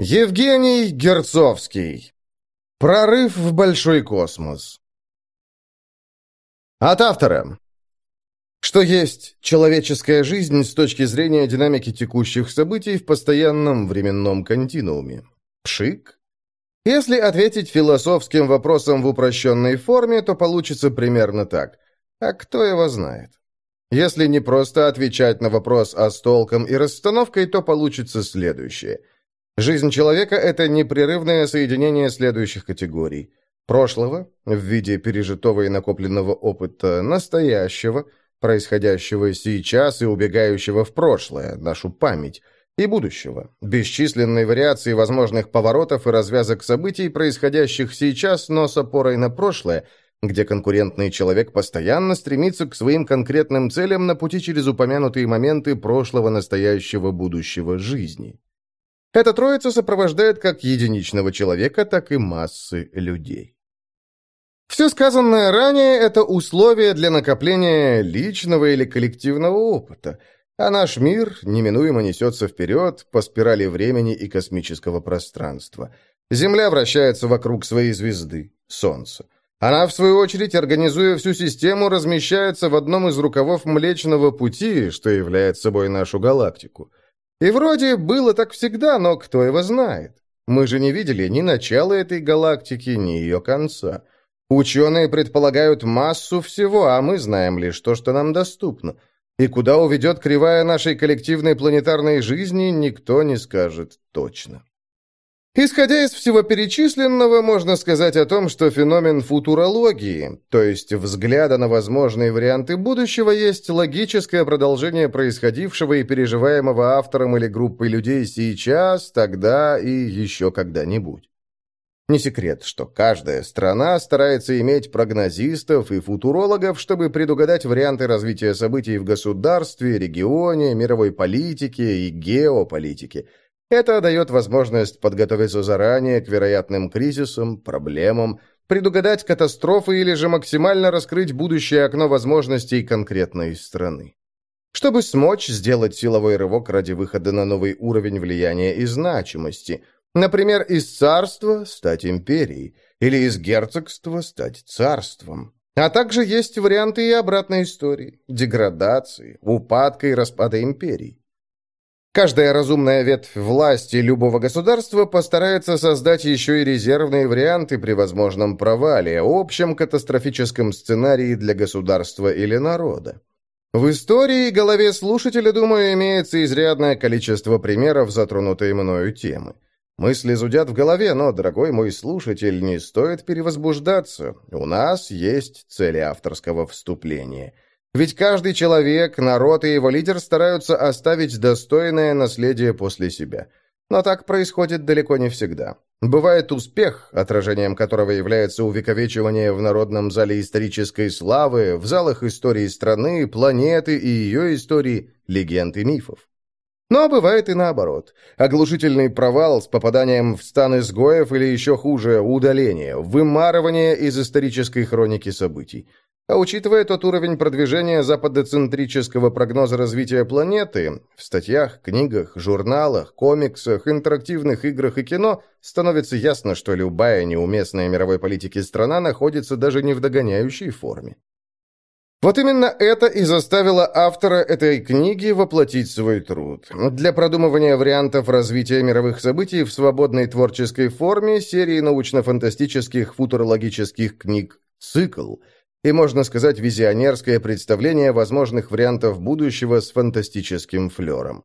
Евгений Герцовский. Прорыв в большой космос. От автора. Что есть человеческая жизнь с точки зрения динамики текущих событий в постоянном временном континууме? Пшик? Если ответить философским вопросом в упрощенной форме, то получится примерно так. А кто его знает? Если не просто отвечать на вопрос а с толком и расстановкой, то получится следующее – Жизнь человека – это непрерывное соединение следующих категорий. Прошлого, в виде пережитого и накопленного опыта, настоящего, происходящего сейчас и убегающего в прошлое, нашу память, и будущего, бесчисленной вариации возможных поворотов и развязок событий, происходящих сейчас, но с опорой на прошлое, где конкурентный человек постоянно стремится к своим конкретным целям на пути через упомянутые моменты прошлого, настоящего, будущего жизни. Эта троица сопровождает как единичного человека, так и массы людей. Все сказанное ранее – это условия для накопления личного или коллективного опыта, а наш мир неминуемо несется вперед по спирали времени и космического пространства. Земля вращается вокруг своей звезды – Солнца. Она, в свою очередь, организуя всю систему, размещается в одном из рукавов Млечного Пути, что является собой нашу галактику. И вроде было так всегда, но кто его знает? Мы же не видели ни начала этой галактики, ни ее конца. Ученые предполагают массу всего, а мы знаем лишь то, что нам доступно. И куда уведет кривая нашей коллективной планетарной жизни, никто не скажет точно. Исходя из всего перечисленного, можно сказать о том, что феномен футурологии, то есть взгляда на возможные варианты будущего, есть логическое продолжение происходившего и переживаемого автором или группой людей сейчас, тогда и еще когда-нибудь. Не секрет, что каждая страна старается иметь прогнозистов и футурологов, чтобы предугадать варианты развития событий в государстве, регионе, мировой политике и геополитике – это дает возможность подготовиться заранее к вероятным кризисам, проблемам, предугадать катастрофы или же максимально раскрыть будущее окно возможностей конкретной страны. Чтобы смочь сделать силовой рывок ради выхода на новый уровень влияния и значимости, например, из царства стать империей, или из герцогства стать царством. А также есть варианты и обратной истории, деградации, упадка и распада империй. Каждая разумная ветвь власти любого государства постарается создать еще и резервные варианты при возможном провале, общем катастрофическом сценарии для государства или народа. В истории голове слушателя, думаю, имеется изрядное количество примеров затронутой мною темы. Мысли зудят в голове, но, дорогой мой слушатель, не стоит перевозбуждаться. У нас есть цели авторского вступления – ведь каждый человек, народ и его лидер стараются оставить достойное наследие после себя. Но так происходит далеко не всегда. Бывает успех, отражением которого является увековечивание в Народном зале исторической славы, в залах истории страны, планеты и ее истории, легенд и мифов. Но бывает и наоборот. Оглушительный провал с попаданием в стан изгоев или еще хуже, удаление, вымарывание из исторической хроники событий. А учитывая тот уровень продвижения западоцентрического прогноза развития планеты, в статьях, книгах, журналах, комиксах, интерактивных играх и кино становится ясно, что любая неуместная мировой политики страна находится даже не в догоняющей форме. Вот именно это и заставило автора этой книги воплотить свой труд. Для продумывания вариантов развития мировых событий в свободной творческой форме серии научно-фантастических футурологических книг «Цикл», и, можно сказать, визионерское представление возможных вариантов будущего с фантастическим флером.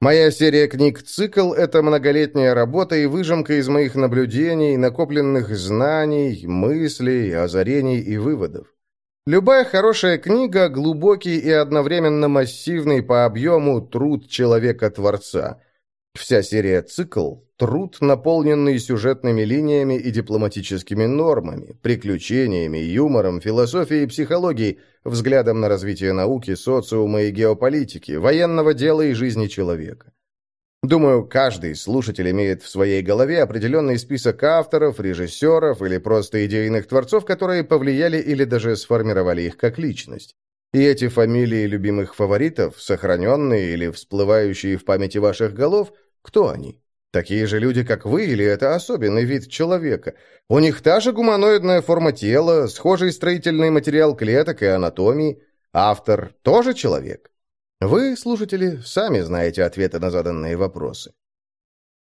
Моя серия книг «Цикл» — это многолетняя работа и выжимка из моих наблюдений, накопленных знаний, мыслей, озарений и выводов. Любая хорошая книга — глубокий и одновременно массивный по объему труд человека-творца. Вся серия «Цикл» Труд, наполненный сюжетными линиями и дипломатическими нормами, приключениями, юмором, философией и психологией, взглядом на развитие науки, социума и геополитики, военного дела и жизни человека. Думаю, каждый слушатель имеет в своей голове определенный список авторов, режиссеров или просто идейных творцов, которые повлияли или даже сформировали их как личность. И эти фамилии любимых фаворитов, сохраненные или всплывающие в памяти ваших голов, кто они? Такие же люди, как вы, или это особенный вид человека? У них та же гуманоидная форма тела, схожий строительный материал клеток и анатомии. Автор тоже человек? Вы, слушатели, сами знаете ответы на заданные вопросы.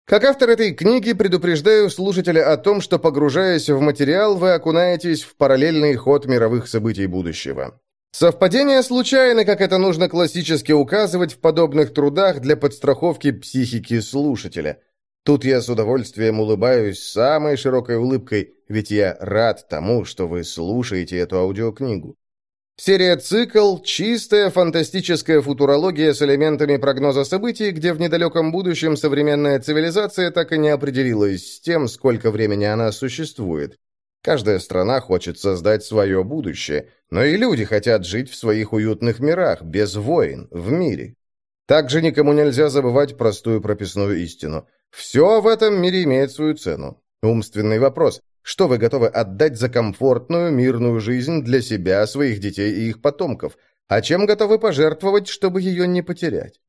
Как автор этой книги, предупреждаю слушателя о том, что, погружаясь в материал, вы окунаетесь в параллельный ход мировых событий будущего. Совпадения случайны, как это нужно классически указывать в подобных трудах для подстраховки психики слушателя. Тут я с удовольствием улыбаюсь самой широкой улыбкой, ведь я рад тому, что вы слушаете эту аудиокнигу. Серия «Цикл» — чистая фантастическая футурология с элементами прогноза событий, где в недалеком будущем современная цивилизация так и не определилась с тем, сколько времени она существует. Каждая страна хочет создать свое будущее, но и люди хотят жить в своих уютных мирах, без войн, в мире. Также никому нельзя забывать простую прописную истину. Все в этом мире имеет свою цену. Умственный вопрос. Что вы готовы отдать за комфортную, мирную жизнь для себя, своих детей и их потомков? А чем готовы пожертвовать, чтобы ее не потерять?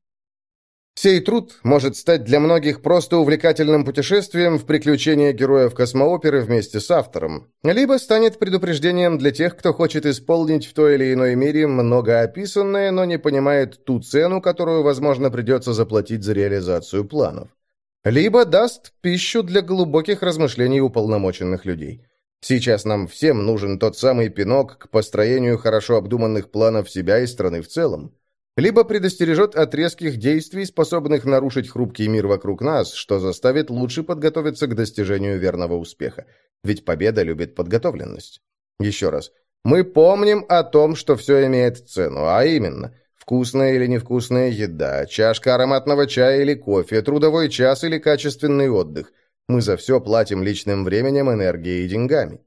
Сей труд может стать для многих просто увлекательным путешествием в приключения героев космооперы вместе с автором, либо станет предупреждением для тех, кто хочет исполнить в той или иной мере многоописанное, но не понимает ту цену, которую, возможно, придется заплатить за реализацию планов. Либо даст пищу для глубоких размышлений уполномоченных людей. Сейчас нам всем нужен тот самый пинок к построению хорошо обдуманных планов себя и страны в целом либо предостережет от резких действий, способных нарушить хрупкий мир вокруг нас, что заставит лучше подготовиться к достижению верного успеха. Ведь победа любит подготовленность. Еще раз. Мы помним о том, что все имеет цену, а именно – вкусная или невкусная еда, чашка ароматного чая или кофе, трудовой час или качественный отдых. Мы за все платим личным временем, энергией и деньгами.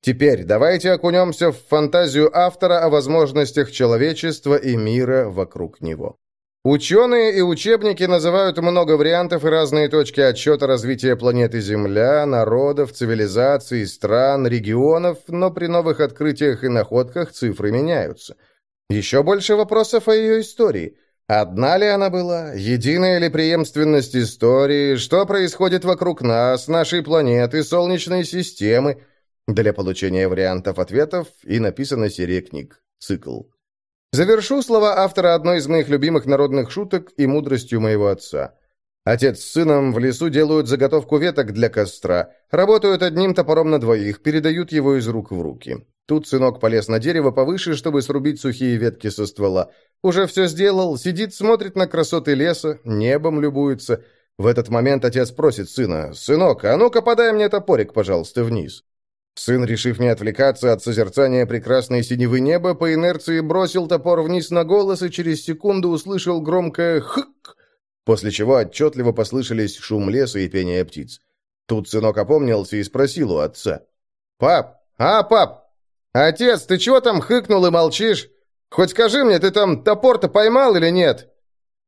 Теперь давайте окунемся в фантазию автора о возможностях человечества и мира вокруг него. Ученые и учебники называют много вариантов и разные точки отсчета развития планеты Земля, народов, цивилизаций, стран, регионов, но при новых открытиях и находках цифры меняются. Еще больше вопросов о ее истории. Одна ли она была? Единая ли преемственность истории? Что происходит вокруг нас, нашей планеты, Солнечной системы? Для получения вариантов ответов и написана серия книг. Цикл. Завершу слова автора одной из моих любимых народных шуток и мудростью моего отца. Отец с сыном в лесу делают заготовку веток для костра, работают одним топором на двоих, передают его из рук в руки. Тут сынок полез на дерево повыше, чтобы срубить сухие ветки со ствола. Уже все сделал, сидит, смотрит на красоты леса, небом любуется. В этот момент отец просит сына, «Сынок, а ну-ка подай мне топорик, пожалуйста, вниз». Сын, решив не отвлекаться от созерцания прекрасной синевы неба, по инерции бросил топор вниз на голос и через секунду услышал громкое «хык», после чего отчетливо послышались шум леса и пение птиц. Тут сынок опомнился и спросил у отца. «Пап! А, пап! Отец, ты чего там хыкнул и молчишь? Хоть скажи мне, ты там топор-то поймал или нет?»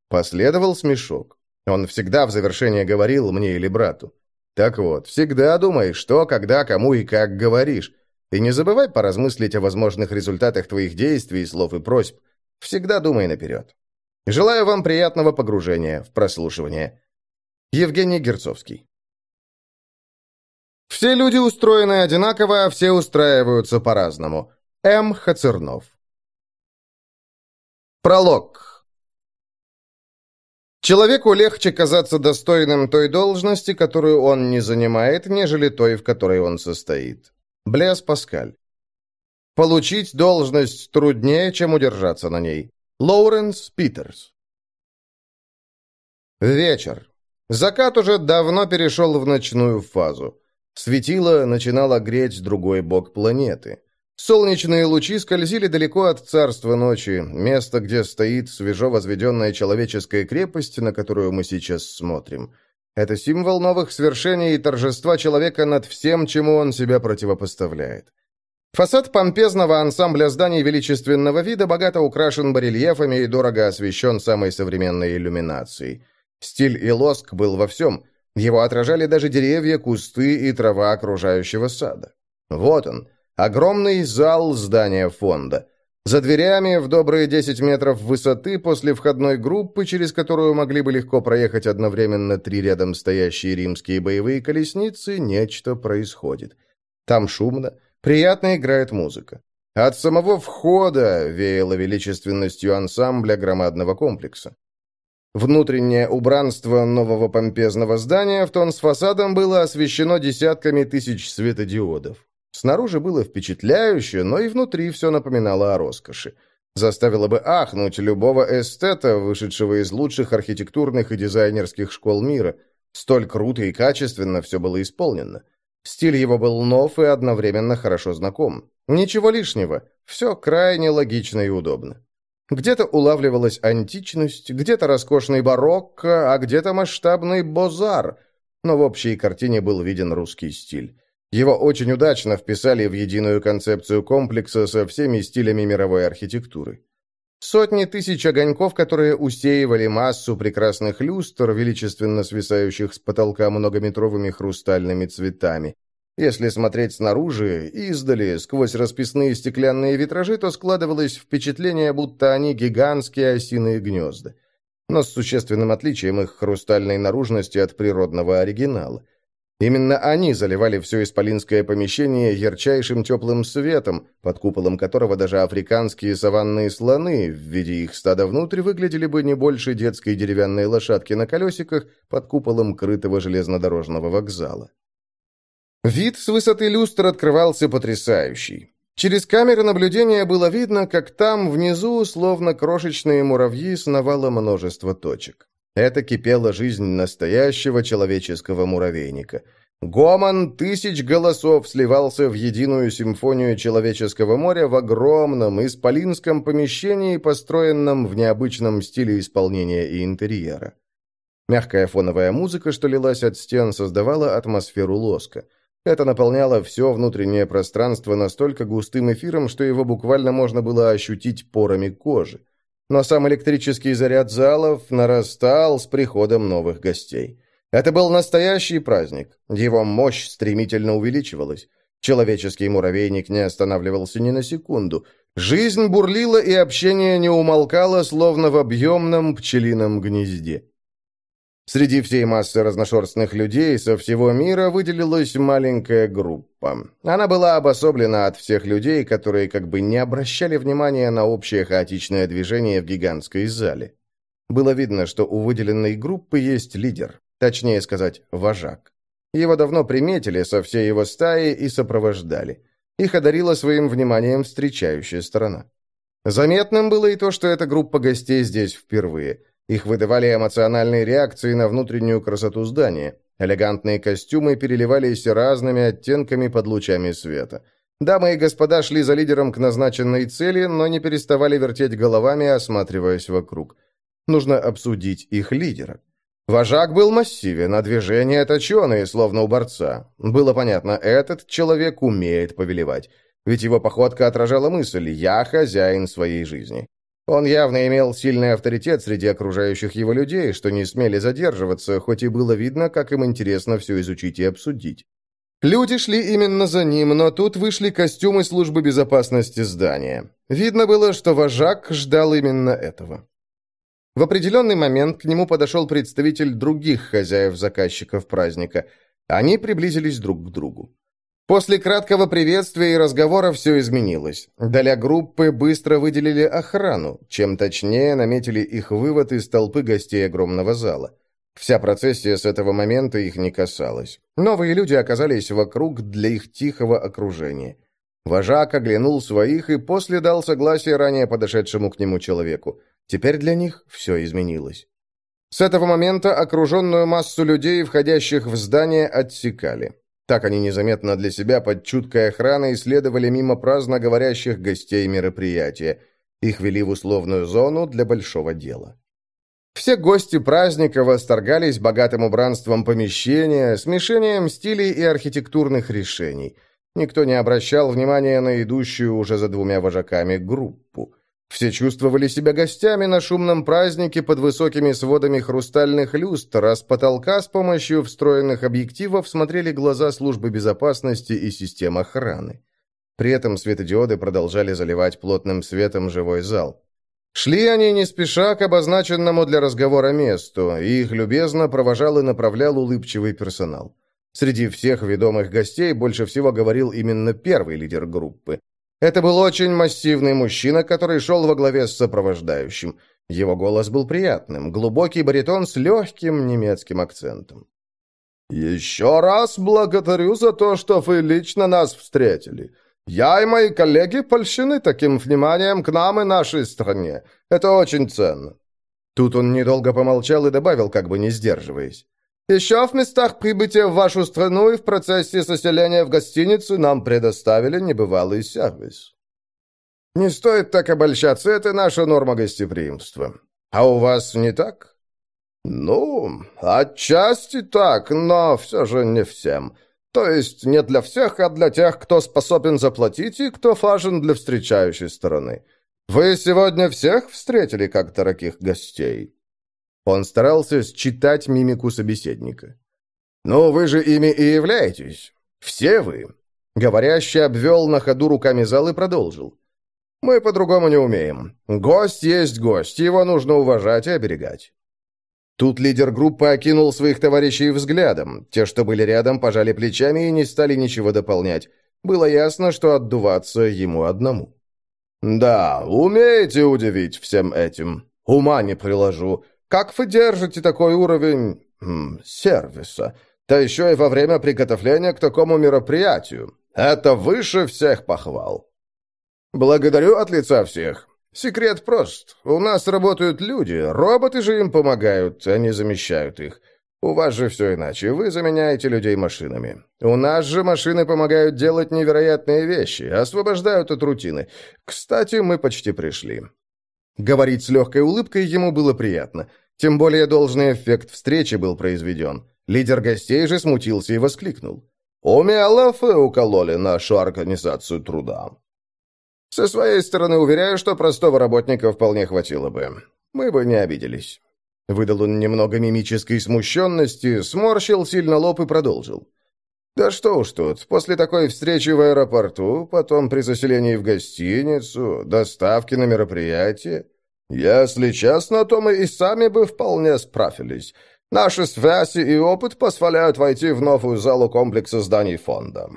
Последовал смешок. Он всегда в завершение говорил мне или брату. Так вот, всегда думай, что, когда, кому и как говоришь. И не забывай поразмыслить о возможных результатах твоих действий, слов и просьб. Всегда думай наперед. Желаю вам приятного погружения в прослушивание. Евгений Герцовский Все люди устроены одинаково, а все устраиваются по-разному. М. Хацернов Пролог Человеку легче казаться достойным той должности, которую он не занимает, нежели той, в которой он состоит. Блес Паскаль. Получить должность труднее, чем удержаться на ней. Лоуренс Питерс. Вечер. Закат уже давно перешел в ночную фазу. Светило начинало греть другой бок планеты. Солнечные лучи скользили далеко от царства ночи, места, где стоит свежо возведенная человеческая крепость, на которую мы сейчас смотрим. Это символ новых свершений и торжества человека над всем, чему он себя противопоставляет. Фасад помпезного ансамбля зданий величественного вида богато украшен барельефами и дорого освещен самой современной иллюминацией. Стиль и лоск был во всем. Его отражали даже деревья, кусты и трава окружающего сада. Вот он — Огромный зал здания фонда. За дверями в добрые 10 метров высоты после входной группы, через которую могли бы легко проехать одновременно три рядом стоящие римские боевые колесницы, нечто происходит. Там шумно, приятно играет музыка. От самого входа веяло величественностью ансамбля громадного комплекса. Внутреннее убранство нового помпезного здания в тон с фасадом было освещено десятками тысяч светодиодов. Снаружи было впечатляюще, но и внутри все напоминало о роскоши. Заставило бы ахнуть любого эстета, вышедшего из лучших архитектурных и дизайнерских школ мира. Столь круто и качественно все было исполнено. Стиль его был нов и одновременно хорошо знаком. Ничего лишнего, все крайне логично и удобно. Где-то улавливалась античность, где-то роскошный барокко, а где-то масштабный бозар, но в общей картине был виден русский стиль. Его очень удачно вписали в единую концепцию комплекса со всеми стилями мировой архитектуры. Сотни тысяч огоньков, которые усеивали массу прекрасных люстр, величественно свисающих с потолка многометровыми хрустальными цветами. Если смотреть снаружи, издали, сквозь расписные стеклянные витражи, то складывалось впечатление, будто они гигантские осиные гнезда. Но с существенным отличием их хрустальной наружности от природного оригинала. Именно они заливали все исполинское помещение ярчайшим теплым светом, под куполом которого даже африканские саванные слоны в виде их стада внутрь выглядели бы не больше детской деревянной лошадки на колесиках под куполом крытого железнодорожного вокзала. Вид с высоты люстр открывался потрясающий. Через камеры наблюдения было видно, как там, внизу, словно крошечные муравьи, сновало множество точек. Это кипела жизнь настоящего человеческого муравейника. Гомон тысяч голосов сливался в единую симфонию человеческого моря в огромном исполинском помещении, построенном в необычном стиле исполнения и интерьера. Мягкая фоновая музыка, что лилась от стен, создавала атмосферу лоска. Это наполняло все внутреннее пространство настолько густым эфиром, что его буквально можно было ощутить порами кожи но сам электрический заряд залов нарастал с приходом новых гостей. Это был настоящий праздник. Его мощь стремительно увеличивалась. Человеческий муравейник не останавливался ни на секунду. Жизнь бурлила, и общение не умолкало, словно в объемном пчелином гнезде. Среди всей массы разношерстных людей со всего мира выделилась маленькая группа. Она была обособлена от всех людей, которые как бы не обращали внимания на общее хаотичное движение в гигантской зале. Было видно, что у выделенной группы есть лидер, точнее сказать, вожак. Его давно приметили со всей его стаи и сопровождали. Их одарила своим вниманием встречающая сторона. Заметным было и то, что эта группа гостей здесь впервые – их выдавали эмоциональные реакции на внутреннюю красоту здания. Элегантные костюмы переливались разными оттенками под лучами света. Дамы и господа шли за лидером к назначенной цели, но не переставали вертеть головами, осматриваясь вокруг. Нужно обсудить их лидера. Вожак был массивен, а движения точеные, словно у борца. Было понятно, этот человек умеет повелевать. Ведь его походка отражала мысль «я хозяин своей жизни». Он явно имел сильный авторитет среди окружающих его людей, что не смели задерживаться, хоть и было видно, как им интересно все изучить и обсудить. Люди шли именно за ним, но тут вышли костюмы службы безопасности здания. Видно было, что вожак ждал именно этого. В определенный момент к нему подошел представитель других хозяев-заказчиков праздника. Они приблизились друг к другу. После краткого приветствия и разговора все изменилось. Для группы быстро выделили охрану, чем точнее наметили их вывод из толпы гостей огромного зала. Вся процессия с этого момента их не касалась. Новые люди оказались вокруг для их тихого окружения. Вожак оглянул своих и после дал согласие ранее подошедшему к нему человеку. Теперь для них все изменилось. С этого момента окруженную массу людей, входящих в здание, отсекали. Так они незаметно для себя под чуткой охраной следовали мимо праздно говорящих гостей мероприятия. Их вели в условную зону для большого дела. Все гости праздника восторгались богатым убранством помещения, смешением стилей и архитектурных решений. Никто не обращал внимания на идущую уже за двумя вожаками группу. Все чувствовали себя гостями на шумном празднике под высокими сводами хрустальных люстр, а с потолка с помощью встроенных объективов смотрели глаза службы безопасности и систем охраны. При этом светодиоды продолжали заливать плотным светом живой зал. Шли они не спеша к обозначенному для разговора месту, и их любезно провожал и направлял улыбчивый персонал. Среди всех ведомых гостей больше всего говорил именно первый лидер группы. Это был очень массивный мужчина, который шел во главе с сопровождающим. Его голос был приятным, глубокий баритон с легким немецким акцентом. «Еще раз благодарю за то, что вы лично нас встретили. Я и мои коллеги польщены таким вниманием к нам и нашей стране. Это очень ценно». Тут он недолго помолчал и добавил, как бы не сдерживаясь. «Еще в местах прибытия в вашу страну и в процессе заселения в гостиницу нам предоставили небывалый сервис». «Не стоит так обольщаться, это наша норма гостеприимства. А у вас не так?» «Ну, отчасти так, но все же не всем. То есть не для всех, а для тех, кто способен заплатить и кто важен для встречающей стороны. Вы сегодня всех встретили как дорогих гостей?» Он старался считать мимику собеседника. «Ну, вы же ими и являетесь. Все вы». Говорящий обвел на ходу руками зал и продолжил. «Мы по-другому не умеем. Гость есть гость, его нужно уважать и оберегать. Тут лидер группы окинул своих товарищей взглядом. Те, что были рядом, пожали плечами и не стали ничего дополнять. Было ясно, что отдуваться ему одному. «Да, умеете удивить всем этим. Ума не приложу. Как вы держите такой уровень... Сервиса? Да еще и во время приготовления к такому мероприятию. Это выше всех похвал». «Благодарю от лица всех. Секрет прост. У нас работают люди, роботы же им помогают, они замещают их. У вас же все иначе, вы заменяете людей машинами. У нас же машины помогают делать невероятные вещи, освобождают от рутины. Кстати, мы почти пришли». Говорить с легкой улыбкой ему было приятно. Тем более должный эффект встречи был произведен. Лидер гостей же смутился и воскликнул. «Умело вы укололи нашу организацию труда». Со своей стороны уверяю, что простого работника вполне хватило бы. Мы бы не обиделись». Выдал он немного мимической смущенности, сморщил сильно лоб и продолжил. «Да что уж тут, после такой встречи в аэропорту, потом при заселении в гостиницу, доставки на мероприятие. Если честно, то мы и сами бы вполне справились. Наши связи и опыт позволяют войти в новую залу комплекса зданий фонда».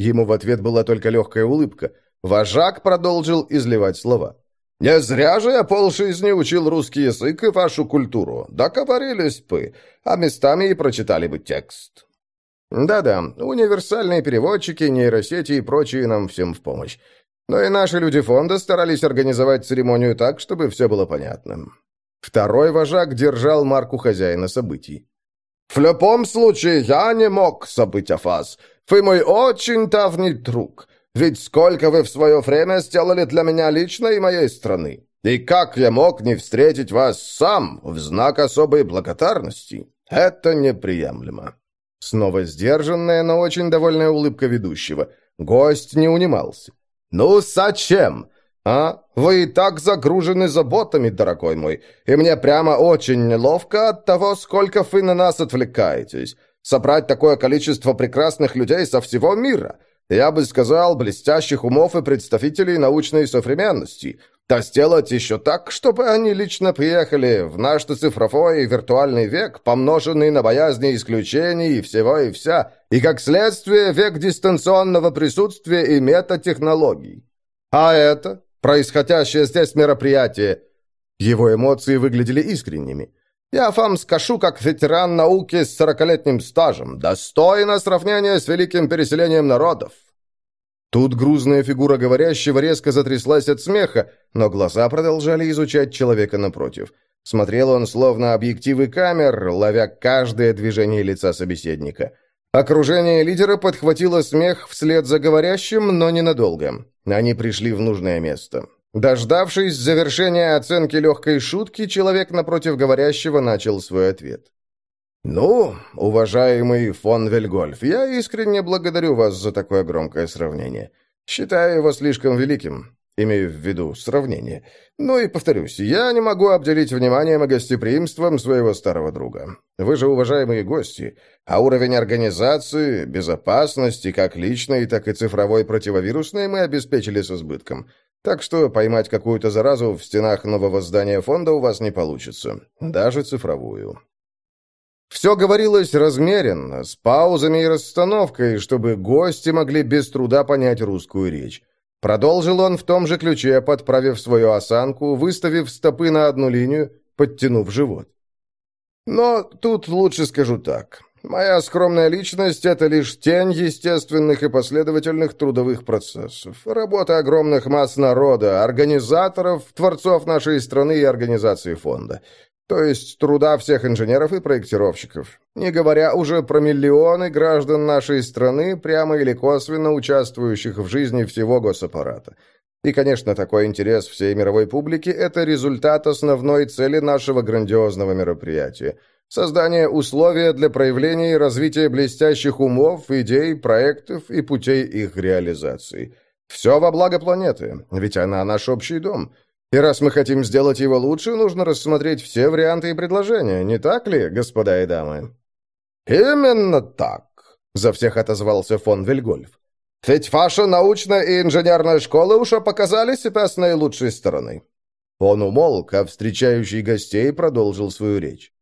Ему в ответ была только легкая улыбка – Вожак продолжил изливать слова. «Не зря же я полжизни учил русский язык и вашу культуру. Договорились бы, а местами и прочитали бы текст». «Да-да, универсальные переводчики, нейросети и прочие нам всем в помощь. Но и наши люди фонда старались организовать церемонию так, чтобы все было понятно». Второй вожак держал марку хозяина событий. «В любом случае, я не мог забыть о вас. Вы мой очень давний друг. Ведь сколько вы в свое время сделали для меня лично и моей страны. И как я мог не встретить вас сам в знак особой благодарности? Это неприемлемо». Снова сдержанная, но очень довольная улыбка ведущего. Гость не унимался. «Ну, зачем? А? Вы и так загружены заботами, дорогой мой, и мне прямо очень неловко от того, сколько вы на нас отвлекаетесь. Собрать такое количество прекрасных людей со всего мира. Я бы сказал, блестящих умов и представителей научной современности. Да сделать еще так, чтобы они лично приехали в наш цифровой и виртуальный век, помноженный на боязни исключений и всего и вся, и, как следствие, век дистанционного присутствия и метатехнологий. А это, происходящее здесь мероприятие, его эмоции выглядели искренними. Я вам скажу, как ветеран науки с сорокалетним стажем, достойно сравнения с великим переселением народов». Тут грузная фигура говорящего резко затряслась от смеха, но глаза продолжали изучать человека напротив. Смотрел он словно объективы камер, ловя каждое движение лица собеседника. Окружение лидера подхватило смех вслед за говорящим, но ненадолго. Они пришли в нужное место. Дождавшись завершения оценки легкой шутки, человек напротив говорящего начал свой ответ. «Ну, уважаемый фон Вельгольф, я искренне благодарю вас за такое громкое сравнение. Считаю его слишком великим. Имею в виду сравнение. Ну и повторюсь, я не могу обделить вниманием и гостеприимством своего старого друга. Вы же уважаемые гости, а уровень организации, безопасности, как личной, так и цифровой противовирусной мы обеспечили с избытком. Так что поймать какую-то заразу в стенах нового здания фонда у вас не получится. Даже цифровую. Все говорилось размеренно, с паузами и расстановкой, чтобы гости могли без труда понять русскую речь. Продолжил он в том же ключе, подправив свою осанку, выставив стопы на одну линию, подтянув живот. Но тут лучше скажу так. Моя скромная личность — это лишь тень естественных и последовательных трудовых процессов. Работа огромных масс народа, организаторов, творцов нашей страны и организации фонда. То есть труда всех инженеров и проектировщиков. Не говоря уже про миллионы граждан нашей страны, прямо или косвенно участвующих в жизни всего госаппарата. И, конечно, такой интерес всей мировой публики – это результат основной цели нашего грандиозного мероприятия – создание условия для проявления и развития блестящих умов, идей, проектов и путей их реализации. Все во благо планеты, ведь она наш общий дом – и раз мы хотим сделать его лучше, нужно рассмотреть все варианты и предложения, не так ли, господа и дамы?» «Именно так», — за всех отозвался фон Вильгольф. «Ведь ваша научная и инженерная школы уже показали себя с наилучшей стороны». Он умолк, а встречающий гостей продолжил свою речь.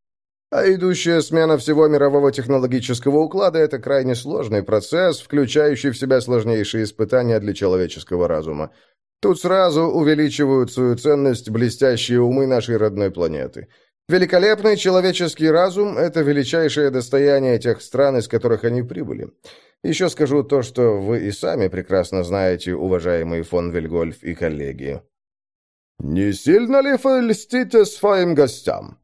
А идущая смена всего мирового технологического уклада – это крайне сложный процесс, включающий в себя сложнейшие испытания для человеческого разума. Тут сразу увеличивают свою ценность блестящие умы нашей родной планеты. Великолепный человеческий разум – это величайшее достояние тех стран, из которых они прибыли. Еще скажу то, что вы и сами прекрасно знаете, уважаемый фон Вильгольф и коллеги. «Не сильно ли вы льстите своим гостям?»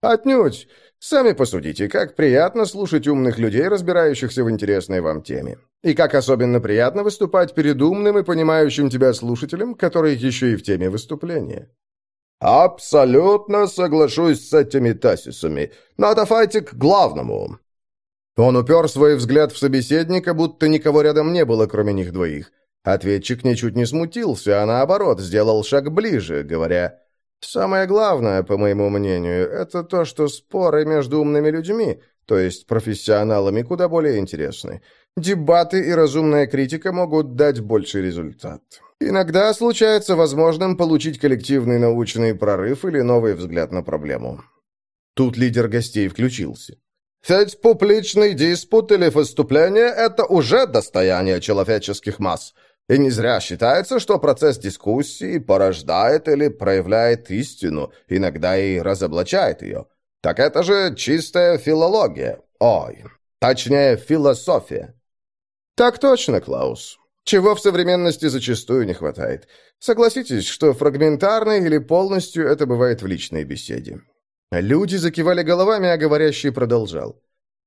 «Отнюдь. Сами посудите, как приятно слушать умных людей, разбирающихся в интересной вам теме. И как особенно приятно выступать перед умным и понимающим тебя слушателем, который еще и в теме выступления. «Абсолютно соглашусь с этими тасисами. Но давайте к главному». Он упер свой взгляд в собеседника, будто никого рядом не было, кроме них двоих. Ответчик ничуть не смутился, а наоборот, сделал шаг ближе, говоря Самое главное, по моему мнению, это то, что споры между умными людьми, то есть профессионалами, куда более интересны. Дебаты и разумная критика могут дать больший результат. Иногда случается возможным получить коллективный научный прорыв или новый взгляд на проблему. Тут лидер гостей включился. «Ведь публичный диспут или выступление – это уже достояние человеческих масс. И не зря считается, что процесс дискуссии порождает или проявляет истину, иногда и разоблачает ее. Так это же чистая филология. Ой, точнее, философия. Так точно, Клаус. Чего в современности зачастую не хватает. Согласитесь, что фрагментарно или полностью это бывает в личной беседе. Люди закивали головами, а говорящий продолжал.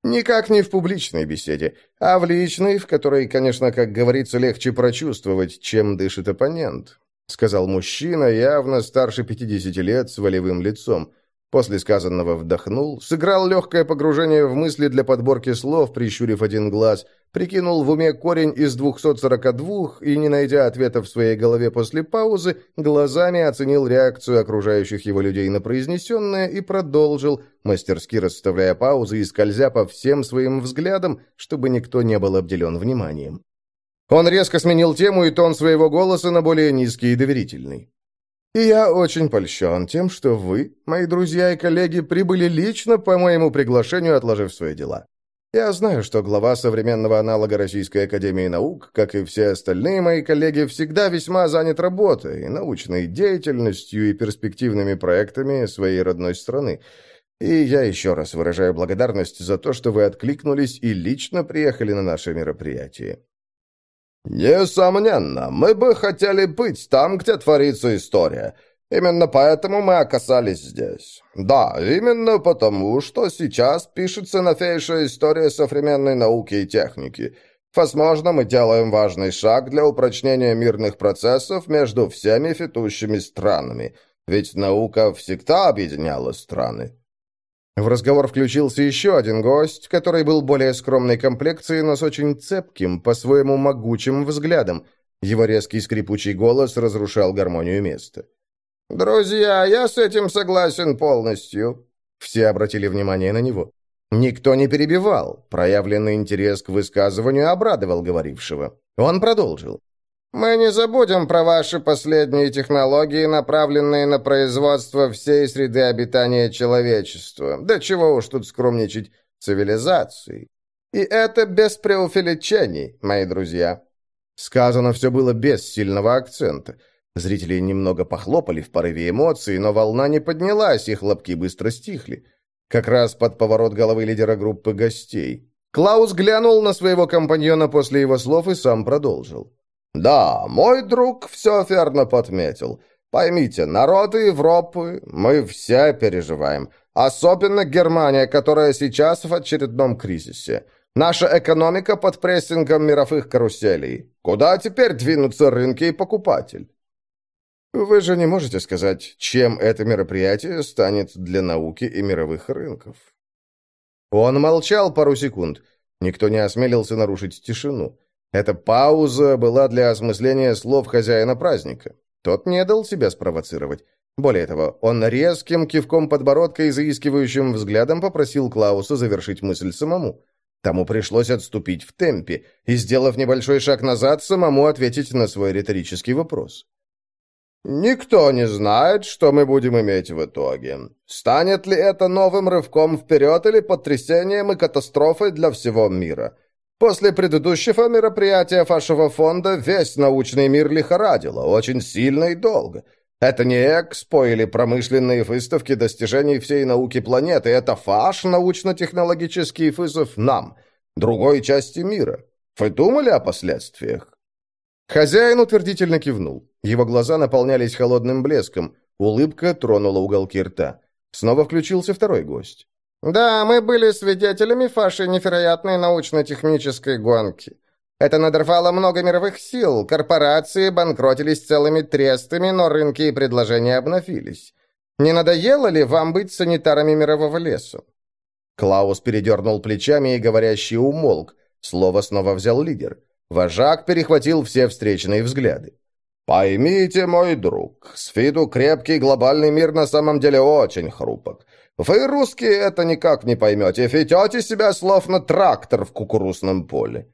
Никак не в публичной беседе, а в личной, в которой, конечно, как говорится, легче прочувствовать, чем дышит оппонент», — сказал мужчина, явно старше 50 лет, с волевым лицом. После сказанного вдохнул, сыграл легкое погружение в мысли для подборки слов, прищурив один глаз, прикинул в уме корень из 242 и, не найдя ответа в своей голове после паузы, глазами оценил реакцию окружающих его людей на произнесенное и продолжил, мастерски расставляя паузы и скользя по всем своим взглядам, чтобы никто не был обделен вниманием. Он резко сменил тему и тон своего голоса на более низкий и доверительный. И я очень польщен тем, что вы, мои друзья и коллеги, прибыли лично по моему приглашению, отложив свои дела. Я знаю, что глава современного аналога Российской Академии Наук, как и все остальные мои коллеги, всегда весьма занят работой, научной деятельностью и перспективными проектами своей родной страны. И я еще раз выражаю благодарность за то, что вы откликнулись и лично приехали на наше мероприятие. «Несомненно, мы бы хотели быть там, где творится история. Именно поэтому мы оказались здесь. Да, именно потому, что сейчас пишется новейшая история современной науки и техники. Возможно, мы делаем важный шаг для упрочнения мирных процессов между всеми фетущими странами. Ведь наука всегда объединяла страны. В разговор включился еще один гость, который был более скромной комплекции, но с очень цепким, по-своему могучим взглядом. Его резкий скрипучий голос разрушал гармонию места. «Друзья, я с этим согласен полностью». Все обратили внимание на него. Никто не перебивал. Проявленный интерес к высказыванию обрадовал говорившего. Он продолжил. «Мы не забудем про ваши последние технологии, направленные на производство всей среды обитания человечества. Да чего уж тут скромничать, цивилизации. И это без преувеличений, мои друзья». Сказано все было без сильного акцента. Зрители немного похлопали в порыве эмоций, но волна не поднялась, и хлопки быстро стихли. Как раз под поворот головы лидера группы гостей. Клаус глянул на своего компаньона после его слов и сам продолжил. «Да, мой друг все верно подметил. Поймите, народы Европы мы все переживаем. Особенно Германия, которая сейчас в очередном кризисе. Наша экономика под прессингом мировых каруселей. Куда теперь двинутся рынки и покупатель? Вы же не можете сказать, чем это мероприятие станет для науки и мировых рынков. Он молчал пару секунд. Никто не осмелился нарушить тишину. Эта пауза была для осмысления слов хозяина праздника. Тот не дал себя спровоцировать. Более того, он резким кивком подбородка и заискивающим взглядом попросил Клауса завершить мысль самому. Тому пришлось отступить в темпе и, сделав небольшой шаг назад, самому ответить на свой риторический вопрос. «Никто не знает, что мы будем иметь в итоге. Станет ли это новым рывком вперед или потрясением и катастрофой для всего мира? После предыдущего мероприятия вашего фонда весь научный мир лихорадило, очень сильно и долго». Это не экспо или промышленные выставки достижений всей науки планеты. Это фаш научно-технологический вызов нам, другой части мира. Вы думали о последствиях?» Хозяин утвердительно кивнул. Его глаза наполнялись холодным блеском. Улыбка тронула уголки рта. Снова включился второй гость. «Да, мы были свидетелями вашей невероятной научно-технической гонки. Это надорвало много мировых сил, корпорации банкротились целыми трестами, но рынки и предложения обновились. Не надоело ли вам быть санитарами мирового леса?» Клаус передернул плечами, и говорящий умолк. Слово снова взял лидер. Вожак перехватил все встречные взгляды. «Поймите, мой друг, с виду крепкий глобальный мир на самом деле очень хрупок. Вы, русские, это никак не поймете, ведете себя словно трактор в кукурузном поле.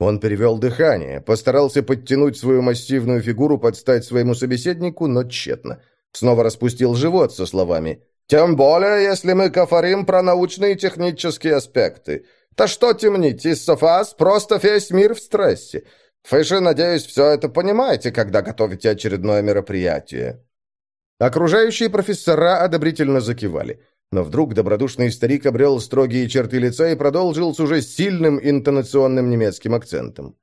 Он перевел дыхание, постарался подтянуть свою массивную фигуру под стать своему собеседнику, но тщетно. Снова распустил живот со словами «Тем более, если мы кафарим про научные и технические аспекты. То что темнить, из Софас просто весь мир в стрессе. Же, надеюсь, все это понимаете, когда готовите очередное мероприятие». Окружающие профессора одобрительно закивали. Но вдруг добродушный старик обрел строгие черты лица и продолжил с уже сильным интонационным немецким акцентом.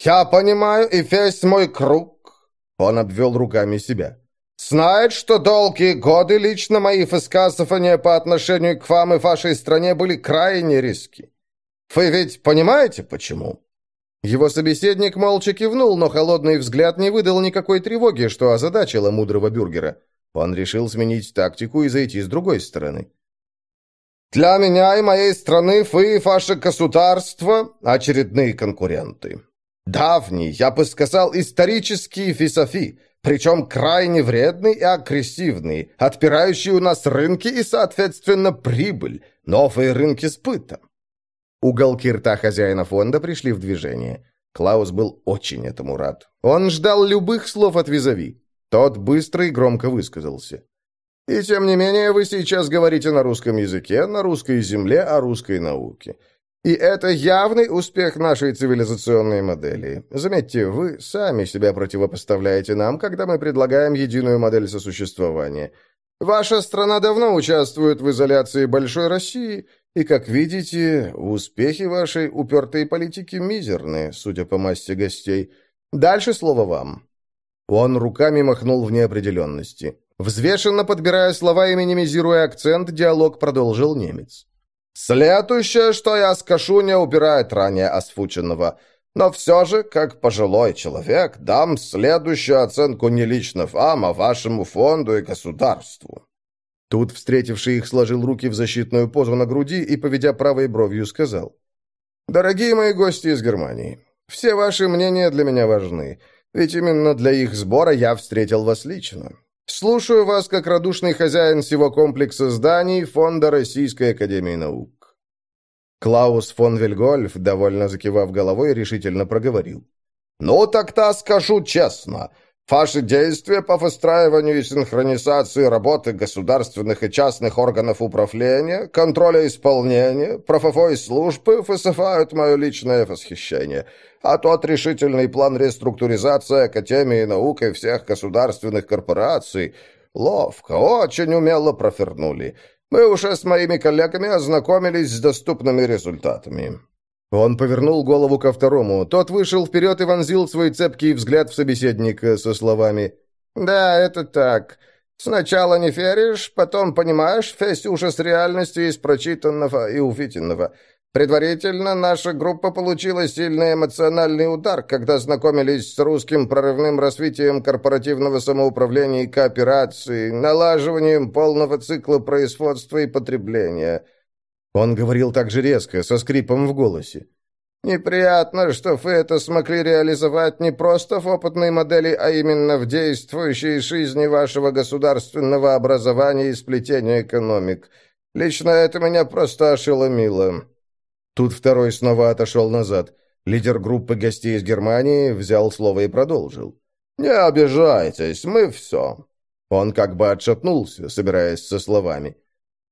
«Я понимаю, и весь мой круг...» Он обвел руками себя. «Знает, что долгие годы лично мои высказывания по отношению к вам и вашей стране были крайне риски. Вы ведь понимаете, почему?» Его собеседник молча кивнул, но холодный взгляд не выдал никакой тревоги, что озадачило мудрого бюргера. Он решил сменить тактику и зайти с другой стороны. «Для меня и моей страны вы и ваше государство – очередные конкуренты. Давний, я бы сказал, исторический фисофи, причем крайне вредный и агрессивный, отпирающий у нас рынки и, соответственно, прибыль, новые рынки сбыта». Уголки рта хозяина фонда пришли в движение. Клаус был очень этому рад. Он ждал любых слов от визави. Тот быстро и громко высказался. «И тем не менее, вы сейчас говорите на русском языке, на русской земле, о русской науке. И это явный успех нашей цивилизационной модели. Заметьте, вы сами себя противопоставляете нам, когда мы предлагаем единую модель сосуществования. Ваша страна давно участвует в изоляции Большой России, и, как видите, успехи вашей упертой политики мизерны, судя по массе гостей. Дальше слово вам». Он руками махнул в неопределенности. Взвешенно подбирая слова и минимизируя акцент, диалог продолжил немец. «Следующее, что я скажу, не убирает ранее осфученного. Но все же, как пожилой человек, дам следующую оценку не лично вам, а вашему фонду и государству». Тут встретивший их сложил руки в защитную позу на груди и, поведя правой бровью, сказал. «Дорогие мои гости из Германии, Все ваши мнения для меня важны, ведь именно для их сбора я встретил вас лично. Слушаю вас как радушный хозяин всего комплекса зданий Фонда Российской Академии Наук». Клаус фон Вильгольф, довольно закивав головой, решительно проговорил. «Ну, так-то скажу честно. Ваши действия по выстраиванию и синхронизации работы государственных и частных органов управления, контроля исполнения, правовой службы вызывают мое личное восхищение. А тот решительный план реструктуризации Академии наук и всех государственных корпораций ловко, очень умело профернули. Мы уже с моими коллегами ознакомились с доступными результатами. Он повернул голову ко второму. Тот вышел вперед и вонзил свой цепкий взгляд в собеседника со словами «Да, это так. Сначала не веришь, потом понимаешь весь ужас реальности из прочитанного и увиденного. Предварительно наша группа получила сильный эмоциональный удар, когда знакомились с русским прорывным развитием корпоративного самоуправления и кооперации, налаживанием полного цикла производства и потребления». Он говорил так же резко, со скрипом в голосе. «Неприятно, что вы это смогли реализовать не просто в опытной модели, а именно в действующей жизни вашего государственного образования и сплетения экономик. Лично это меня просто ошеломило». Тут второй снова отошел назад. Лидер группы гостей из Германии взял слово и продолжил. «Не обижайтесь, мы все». Он как бы отшатнулся, собираясь со словами.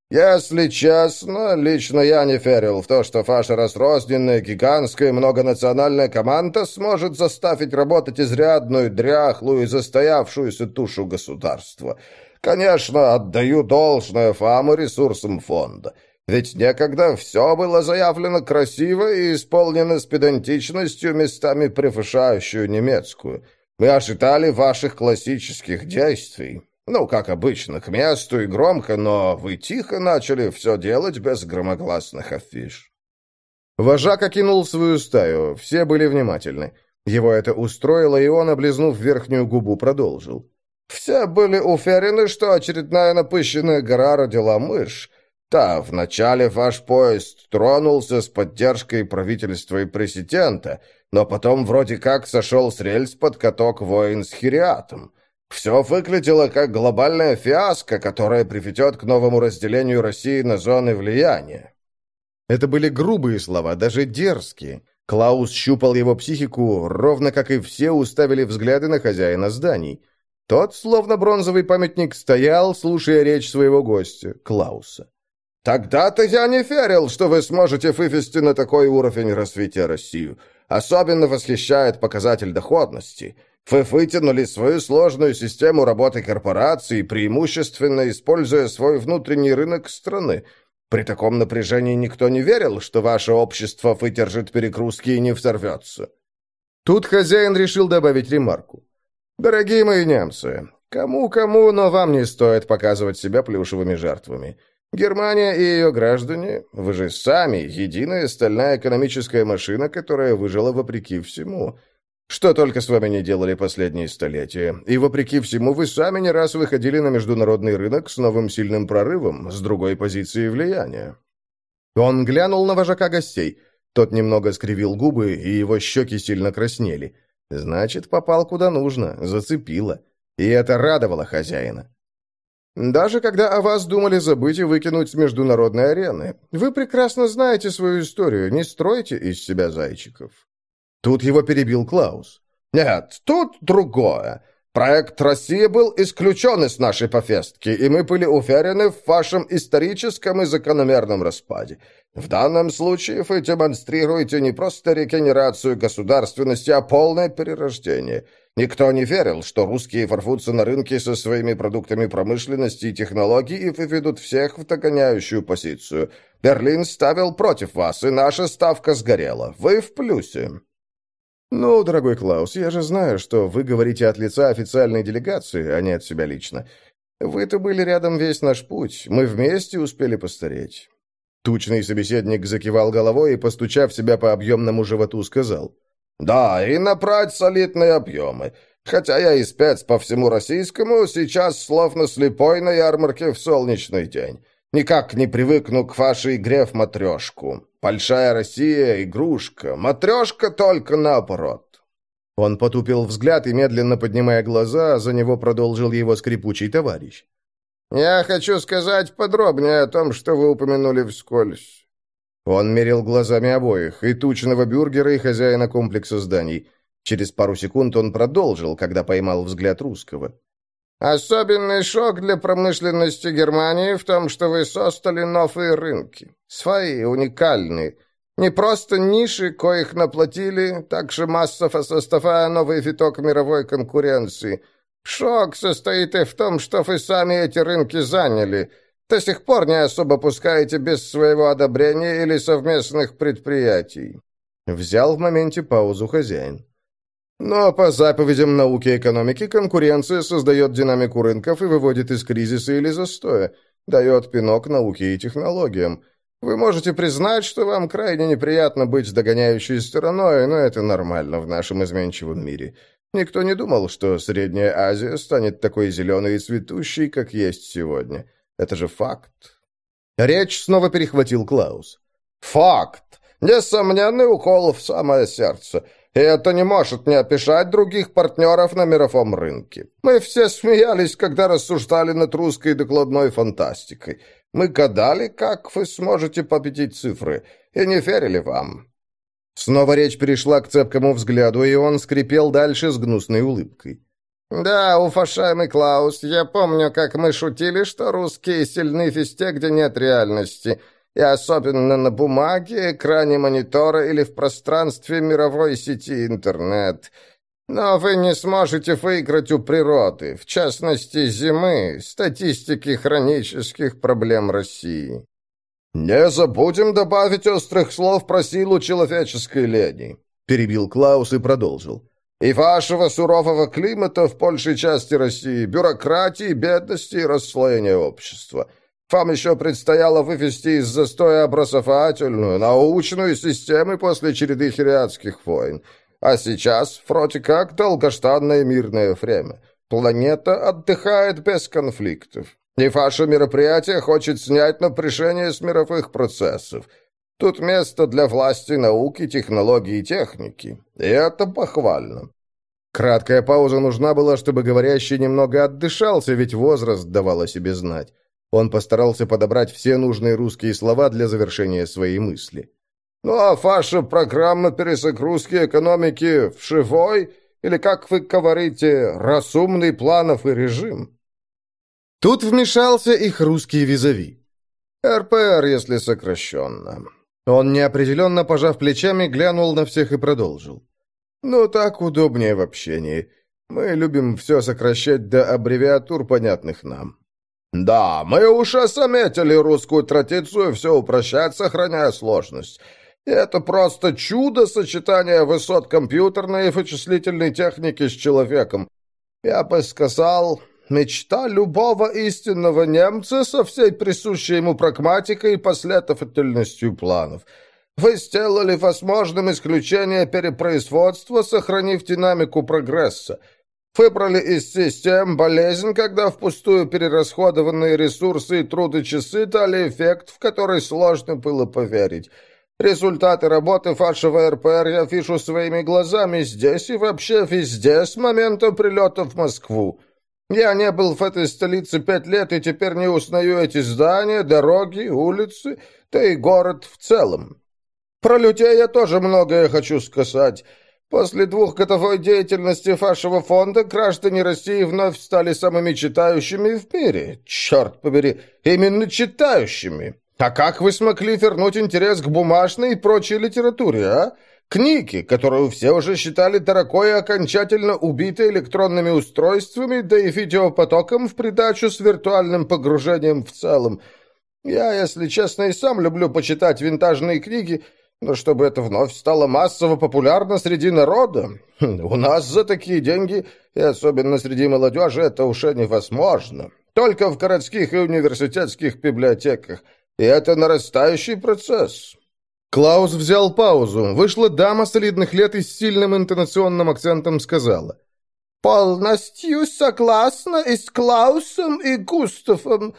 Если честно, лично я не верил в то, что ваша разрозненная, гигантская, многонациональная команда сможет заставить работать изрядную, дряхлую и застоявшуюся тушу государства. Конечно, отдаю должное фаму ресурсам фонда. Ведь некогда все было заявлено красиво и исполнено с педантичностью, местами превышающую немецкую. Мы ожидали ваших классических действий. Ну, как обычно, к месту и громко, но вы тихо начали все делать без громогласных афиш. Вожак окинул свою стаю, все были внимательны. Его это устроило, и он, облизнув верхнюю губу, продолжил. «Все были уверены, что очередная напыщенная гора родила мышь. Да, вначале ваш поезд тронулся с поддержкой правительства и президента, но потом вроде как сошел с рельс под каток воин с хириатом. Все выглядело как глобальная фиаско, которая приведет к новому разделению России на зоны влияния. Это были грубые слова, даже дерзкие. Клаус щупал его психику, ровно как и все уставили взгляды на хозяина зданий. Тот, словно бронзовый памятник, стоял, слушая речь своего гостя, Клауса. «Тогда-то я не верил, что вы сможете вывести на такой уровень развития Россию. Особенно восхищает показатель доходности. Вы вытянули свою сложную систему работы корпорации, преимущественно используя свой внутренний рынок страны. При таком напряжении никто не верил, что ваше общество выдержит перегрузки и не взорвется. Тут хозяин решил добавить ремарку. «Дорогие мои немцы, кому-кому, но вам не стоит показывать себя плюшевыми жертвами. Германия и ее граждане, вы же сами единая стальная экономическая машина, которая выжила вопреки всему». Что только с вами не делали последние столетия. И вопреки всему, вы сами не раз выходили на международный рынок с новым сильным прорывом, с другой позиции влияния. Он глянул на вожака гостей. Тот немного скривил губы, и его щеки сильно краснели. Значит, попал куда нужно, зацепило. И это радовало хозяина. Даже когда о вас думали забыть и выкинуть с международной арены, вы прекрасно знаете свою историю, не стройте из себя зайчиков. Тут его перебил Клаус. «Нет, тут другое. Проект «Россия» был исключен из нашей повестки, и мы были уверены в вашем историческом и закономерном распаде. В данном случае вы демонстрируете не просто регенерацию государственности, а полное перерождение. Никто не верил, что русские ворвутся на рынки со своими продуктами промышленности и технологий и выведут всех в догоняющую позицию. Берлин ставил против вас, и наша ставка сгорела. Вы в плюсе». «Ну, дорогой Клаус, я же знаю, что вы говорите от лица официальной делегации, а не от себя лично. Вы-то были рядом весь наш путь, мы вместе успели постареть». Тучный собеседник закивал головой и, постучав себя по объемному животу, сказал. «Да, и набрать солидные объемы. Хотя я и спец по всему российскому, сейчас словно слепой на ярмарке в солнечный день. Никак не привыкну к вашей игре в матрешку. Большая Россия — игрушка, матрешка только наоборот». Он потупил взгляд и, медленно поднимая глаза, за него продолжил его скрипучий товарищ. «Я хочу сказать подробнее о том, что вы упомянули вскользь». Он мерил глазами обоих, и тучного бюргера, и хозяина комплекса зданий. Через пару секунд он продолжил, когда поймал взгляд русского. «Особенный шок для промышленности Германии в том, что вы создали новые рынки. Свои, уникальные. Не просто ниши, коих наплатили, также массово составая новый виток мировой конкуренции. Шок состоит и в том, что вы сами эти рынки заняли. До сих пор не особо пускаете без своего одобрения или совместных предприятий». Взял в моменте паузу хозяин. Но по заповедям науки экономики конкуренция создает динамику рынков и выводит из кризиса или застоя, дает пинок науке и технологиям. Вы можете признать, что вам крайне неприятно быть догоняющей стороной, но это нормально в нашем изменчивом мире. Никто не думал, что Средняя Азия станет такой зеленой и цветущей, как есть сегодня. Это же факт. Речь снова перехватил Клаус. «Факт! Несомненный укол в самое сердце. Это не может не опешать других партнеров на мировом рынке. Мы все смеялись, когда рассуждали над русской докладной фантастикой. Мы гадали, как вы сможете победить цифры, и не верили вам». Снова речь перешла к цепкому взгляду, и он скрипел дальше с гнусной улыбкой. «Да, уфашаемый Клаус, я помню, как мы шутили, что русские сильны везде, где нет реальности» и особенно на бумаге, экране монитора или в пространстве мировой сети интернет. Но вы не сможете выиграть у природы, в частности зимы, статистики хронических проблем России. «Не забудем добавить острых слов про силу человеческой лени», — перебил Клаус и продолжил. «И вашего сурового климата в большей части России, бюрократии, бедности и расслоения общества». Вам еще предстояло вывести из застоя образовательную, научную систему после череды хириадских войн. А сейчас вроде как долгожданное мирное время. Планета отдыхает без конфликтов. И ваше мероприятие хочет снять напряжение с мировых процессов. Тут место для власти науки, технологий и техники. И это похвально. Краткая пауза нужна была, чтобы говорящий немного отдышался, ведь возраст давал о себе знать. Он постарался подобрать все нужные русские слова для завершения своей мысли. «Ну а ваша программа перезагрузки экономики в шивой, или, как вы говорите, разумный планов и режим?» Тут вмешался их русский визави. РПР, если сокращенно. Он, неопределенно пожав плечами, глянул на всех и продолжил. «Ну, так удобнее в общении. Мы любим все сокращать до аббревиатур, понятных нам. «Да, мы уже заметили русскую традицию все упрощать, сохраняя сложность. Это просто чудо сочетания высот компьютерной и вычислительной техники с человеком. Я бы сказал, мечта любого истинного немца со всей присущей ему прагматикой и последовательностью планов». Вы сделали возможным исключение перепроизводства, сохранив динамику прогресса. Выбрали из систем болезнь, когда впустую перерасходованные ресурсы и труды часы дали эффект, в который сложно было поверить. Результаты работы вашего РПР я вижу своими глазами здесь и вообще везде с момента прилета в Москву. Я не был в этой столице пять лет и теперь не узнаю эти здания, дороги, улицы, да и город в целом. Про людей я тоже многое хочу сказать». После двухгодовой деятельности вашего фонда граждане России вновь стали самыми читающими в мире. Черт побери, именно читающими. А как вы смогли вернуть интерес к бумажной и прочей литературе, а? Книги, которую все уже считали дорогой и окончательно убитой электронными устройствами, да и видеопотоком в придачу с виртуальным погружением в целом. Я, если честно, и сам люблю почитать винтажные книги, но чтобы это вновь стало массово популярно среди народа, хм, у нас за такие деньги, и особенно среди молодежи, это уже невозможно. Только в городских и университетских библиотеках. И это нарастающий процесс. Клаус взял паузу. Вышла дама солидных лет и с сильным интонационным акцентом сказала. «Полностью согласна и с Клаусом, и Густавом.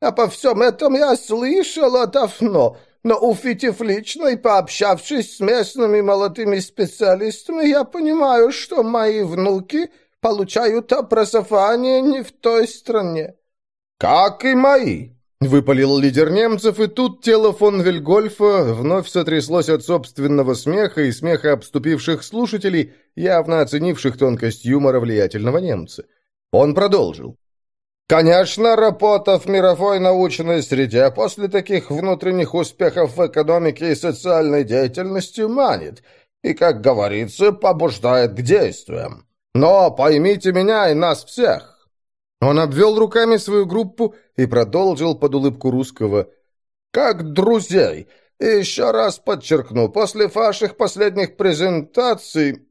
А по всем этом я слышала давно». Но увидев лично и пообщавшись с местными молодыми специалистами, я понимаю, что мои внуки получают образование не в той стране». «Как и мои», — выпалил лидер немцев, и тут тело фон Вильгольфа вновь сотряслось от собственного смеха и смеха обступивших слушателей, явно оценивших тонкость юмора влиятельного немца. Он продолжил. Конечно, работа в мировой научной среде после таких внутренних успехов в экономике и социальной деятельности манит и, как говорится, побуждает к действиям. Но поймите меня и нас всех. Он обвел руками свою группу и продолжил под улыбку русского. «Как друзей. И еще раз подчеркну, после ваших последних презентаций,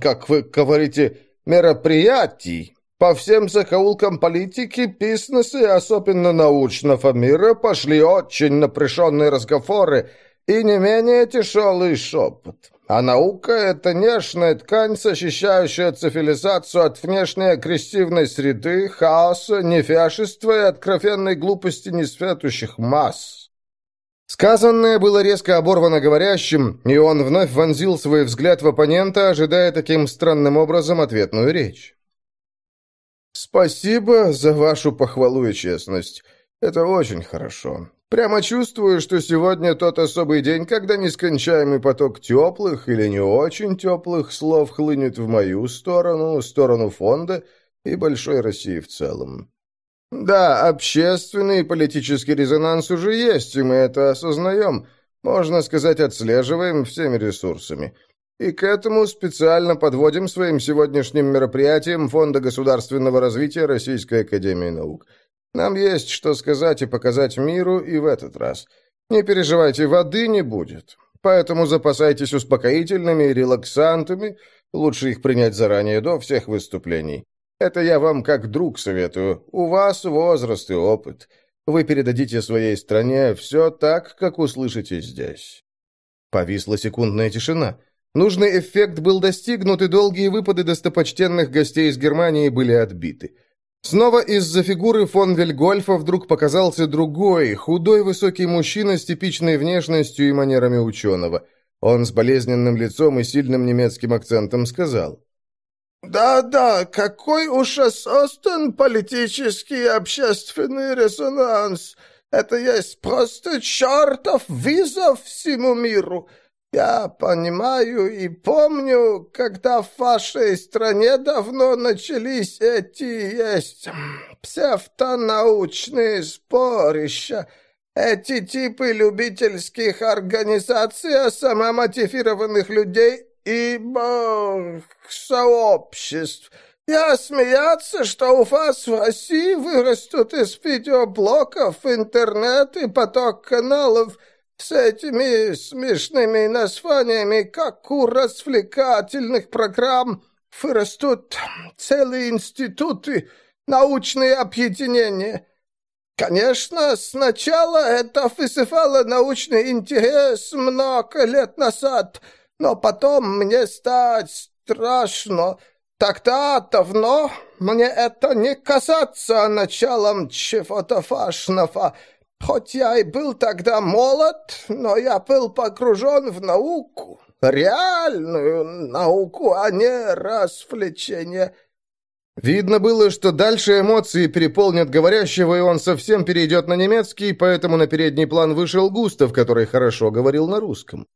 как вы говорите, мероприятий, по всем закоулкам политики, бизнеса и особенно научного мира пошли очень напряженные разговоры и не менее тяжелый шепот. А наука — это нежная ткань, защищающая цивилизацию от внешней агрессивной среды, хаоса, невяжества и откровенной глупости несветущих масс. Сказанное было резко оборвано говорящим, и он вновь вонзил свой взгляд в оппонента, ожидая таким странным образом ответную речь. «Спасибо за вашу похвалу и честность. Это очень хорошо. Прямо чувствую, что сегодня тот особый день, когда нескончаемый поток теплых или не очень теплых слов хлынет в мою сторону, сторону фонда и большой России в целом. Да, общественный и политический резонанс уже есть, и мы это осознаем, можно сказать, отслеживаем всеми ресурсами». И к этому специально подводим своим сегодняшним мероприятием Фонда государственного развития Российской Академии Наук. Нам есть что сказать и показать миру и в этот раз. Не переживайте, воды не будет. Поэтому запасайтесь успокоительными и релаксантами. Лучше их принять заранее, до всех выступлений. Это я вам как друг советую. У вас возраст и опыт. Вы передадите своей стране все так, как услышите здесь». Повисла секундная тишина. Нужный эффект был достигнут, и долгие выпады достопочтенных гостей из Германии были отбиты. Снова из-за фигуры фон Вельгольфа вдруг показался другой, худой высокий мужчина с типичной внешностью и манерами ученого. Он с болезненным лицом и сильным немецким акцентом сказал. «Да-да, какой уж осознан политический общественный резонанс! Это есть просто чертов визов всему миру!» Я понимаю и помню, когда в вашей стране давно начались эти есть псевдонаучные спорища. Эти типы любительских организаций, а самомотивированных людей и бог, сообществ. Я смеяться, что у вас в России вырастут из видеоблоков интернет и поток каналов – с этими смешными названиями, как у развлекательных программ, вырастут целые институты, научные объединения. Конечно, сначала это вызывало научный интерес много лет назад, но потом мне стать страшно. Тогда давно мне это не казаться началом чего-то важного — Хоть я и был тогда молод, но я был погружен в науку, реальную науку, а не развлечение. Видно было, что дальше эмоции переполнят говорящего, и он совсем перейдет на немецкий, поэтому на передний план вышел Густав, который хорошо говорил на русском.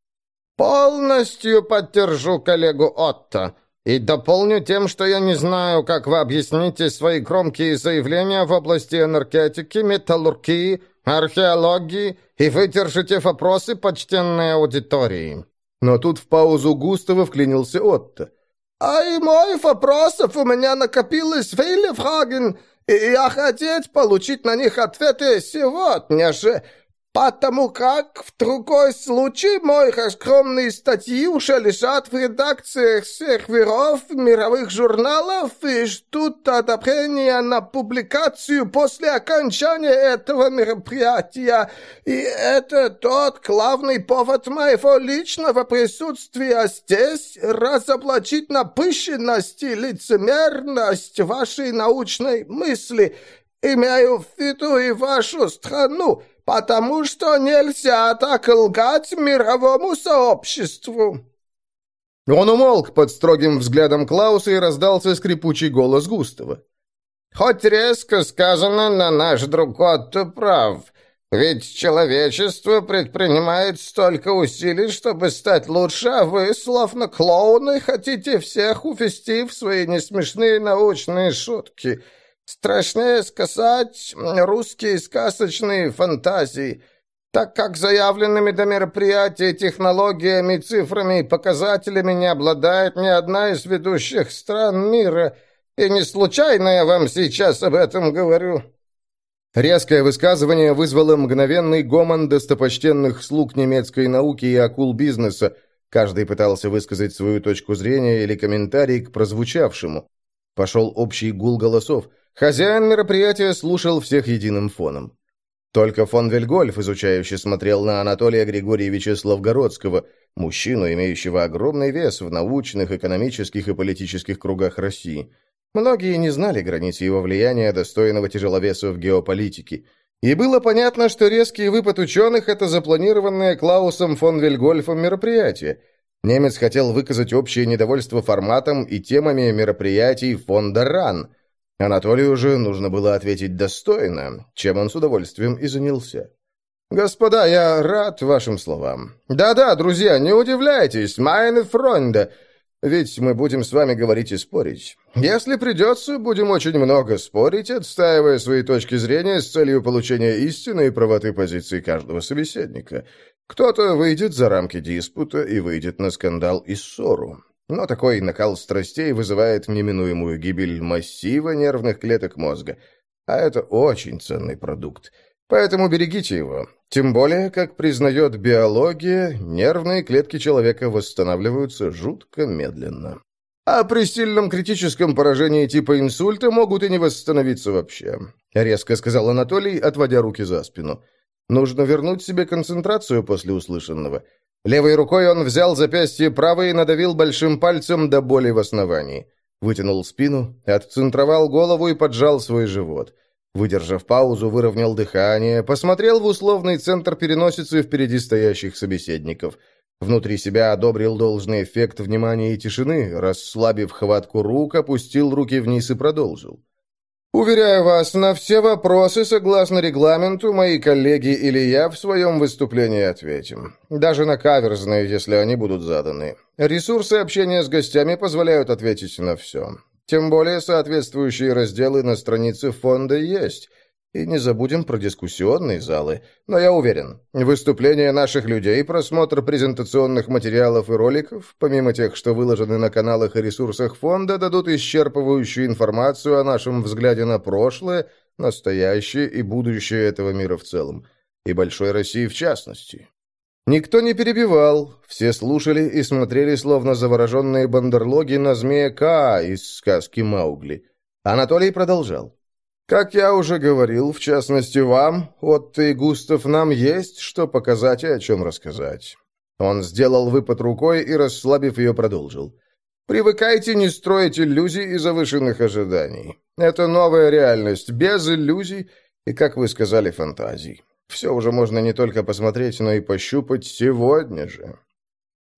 «Полностью поддержу коллегу Отто. И дополню тем, что я не знаю, как вы объясните свои громкие заявления в области энергетики, металлургии, археологии и выдержите вопросы почтенной аудитории». Но тут в паузу Густава вклинился Отто. «А и мой вопросов у меня накопилось Fragen, и я хотел получить на них ответы сегодня же. Потому как в другой случай мои скромные статьи уже лежат в редакциях серверов мировых журналов и ждут одобрения на публикацию после окончания этого мероприятия. И это тот главный повод моего личного присутствия здесь разоблачить напыщенность и лицемерность вашей научной мысли. Имею в виду и вашу страну, «Потому что нельзя так лгать мировому сообществу!» Он умолк под строгим взглядом Клауса и раздался скрипучий голос Густава. «Хоть резко сказано, на наш друг Отто прав. Ведь человечество предпринимает столько усилий, чтобы стать лучше, а вы, словно клоуны, хотите всех увести в свои несмешные научные шутки. Страшнее сказать русские сказочные фантазии. Так как заявленными до мероприятия технологиями, цифрами и показателями не обладает ни одна из ведущих стран мира, и не случайно я вам сейчас об этом говорю». Резкое высказывание вызвало мгновенный гомон достопочтенных слуг немецкой науки и акул бизнеса. Каждый пытался высказать свою точку зрения или комментарий к прозвучавшему. Пошел общий гул голосов. Хозяин мероприятия слушал всех единым фоном. Только фон Вельгольф изучающе смотрел на Анатолия Григорьевича Славгородского, мужчину, имеющего огромный вес в научных, экономических и политических кругах России – Многие не знали границ его влияния, достойного тяжеловеса в геополитике. И было понятно, что резкий выпад ученых – это запланированное Клаусом фон Вельгольфом мероприятие. Немец хотел выказать общее недовольство форматом и темами мероприятий фонда РАН. Анатолию же нужно было ответить достойно, чем он с удовольствием и занялся. «Господа, я рад вашим словам. Да-да, друзья, не удивляйтесь, майне фронда!» Ведь мы будем с вами говорить и спорить. Если придется, будем очень много спорить, отстаивая свои точки зрения с целью получения истины и правоты позиции каждого собеседника. Кто-то выйдет за рамки диспута и выйдет на скандал и ссору. Но такой накал страстей вызывает неминуемую гибель массива нервных клеток мозга. А это очень ценный продукт. Поэтому берегите его. Тем более, как признает биология, нервные клетки человека восстанавливаются жутко медленно. А при сильном критическом поражении типа инсульта могут и не восстановиться вообще», — резко сказал Анатолий, отводя руки за спину. «Нужно вернуть себе концентрацию после услышанного». Левой рукой он взял запястье правой и надавил большим пальцем до боли в основании. Вытянул спину, отцентровал голову и поджал свой живот. Выдержав паузу, выровнял дыхание, посмотрел в условный центр переносицы впереди стоящих собеседников. Внутри себя одобрил должный эффект внимания и тишины, расслабив хватку рук, опустил руки вниз и продолжил. «Уверяю вас, на все вопросы, согласно регламенту, мои коллеги или я в своем выступлении ответим. Даже на каверзные, если они будут заданы. Ресурсы общения с гостями позволяют ответить на все. Тем более соответствующие разделы на странице фонда есть. И не забудем про дискуссионные залы. Но я уверен, выступления наших людей, просмотр презентационных материалов и роликов, помимо тех, что выложены на каналах и ресурсах фонда, дадут исчерпывающую информацию о нашем взгляде на прошлое, настоящее и будущее этого мира в целом. И большой России в частности. Никто не перебивал, все слушали и смотрели, словно завороженные бандерлоги на змея Ка из сказки Маугли. Анатолий продолжал. «Как я уже говорил, в частности вам, Отто и Густав, нам есть что показать и о чем рассказать». Он сделал выпад рукой и, расслабив ее, продолжил. «Привыкайте не строить иллюзий и завышенных ожиданий. Это новая реальность, без иллюзий и, как вы сказали, фантазий. Все уже можно не только посмотреть, но и пощупать сегодня же.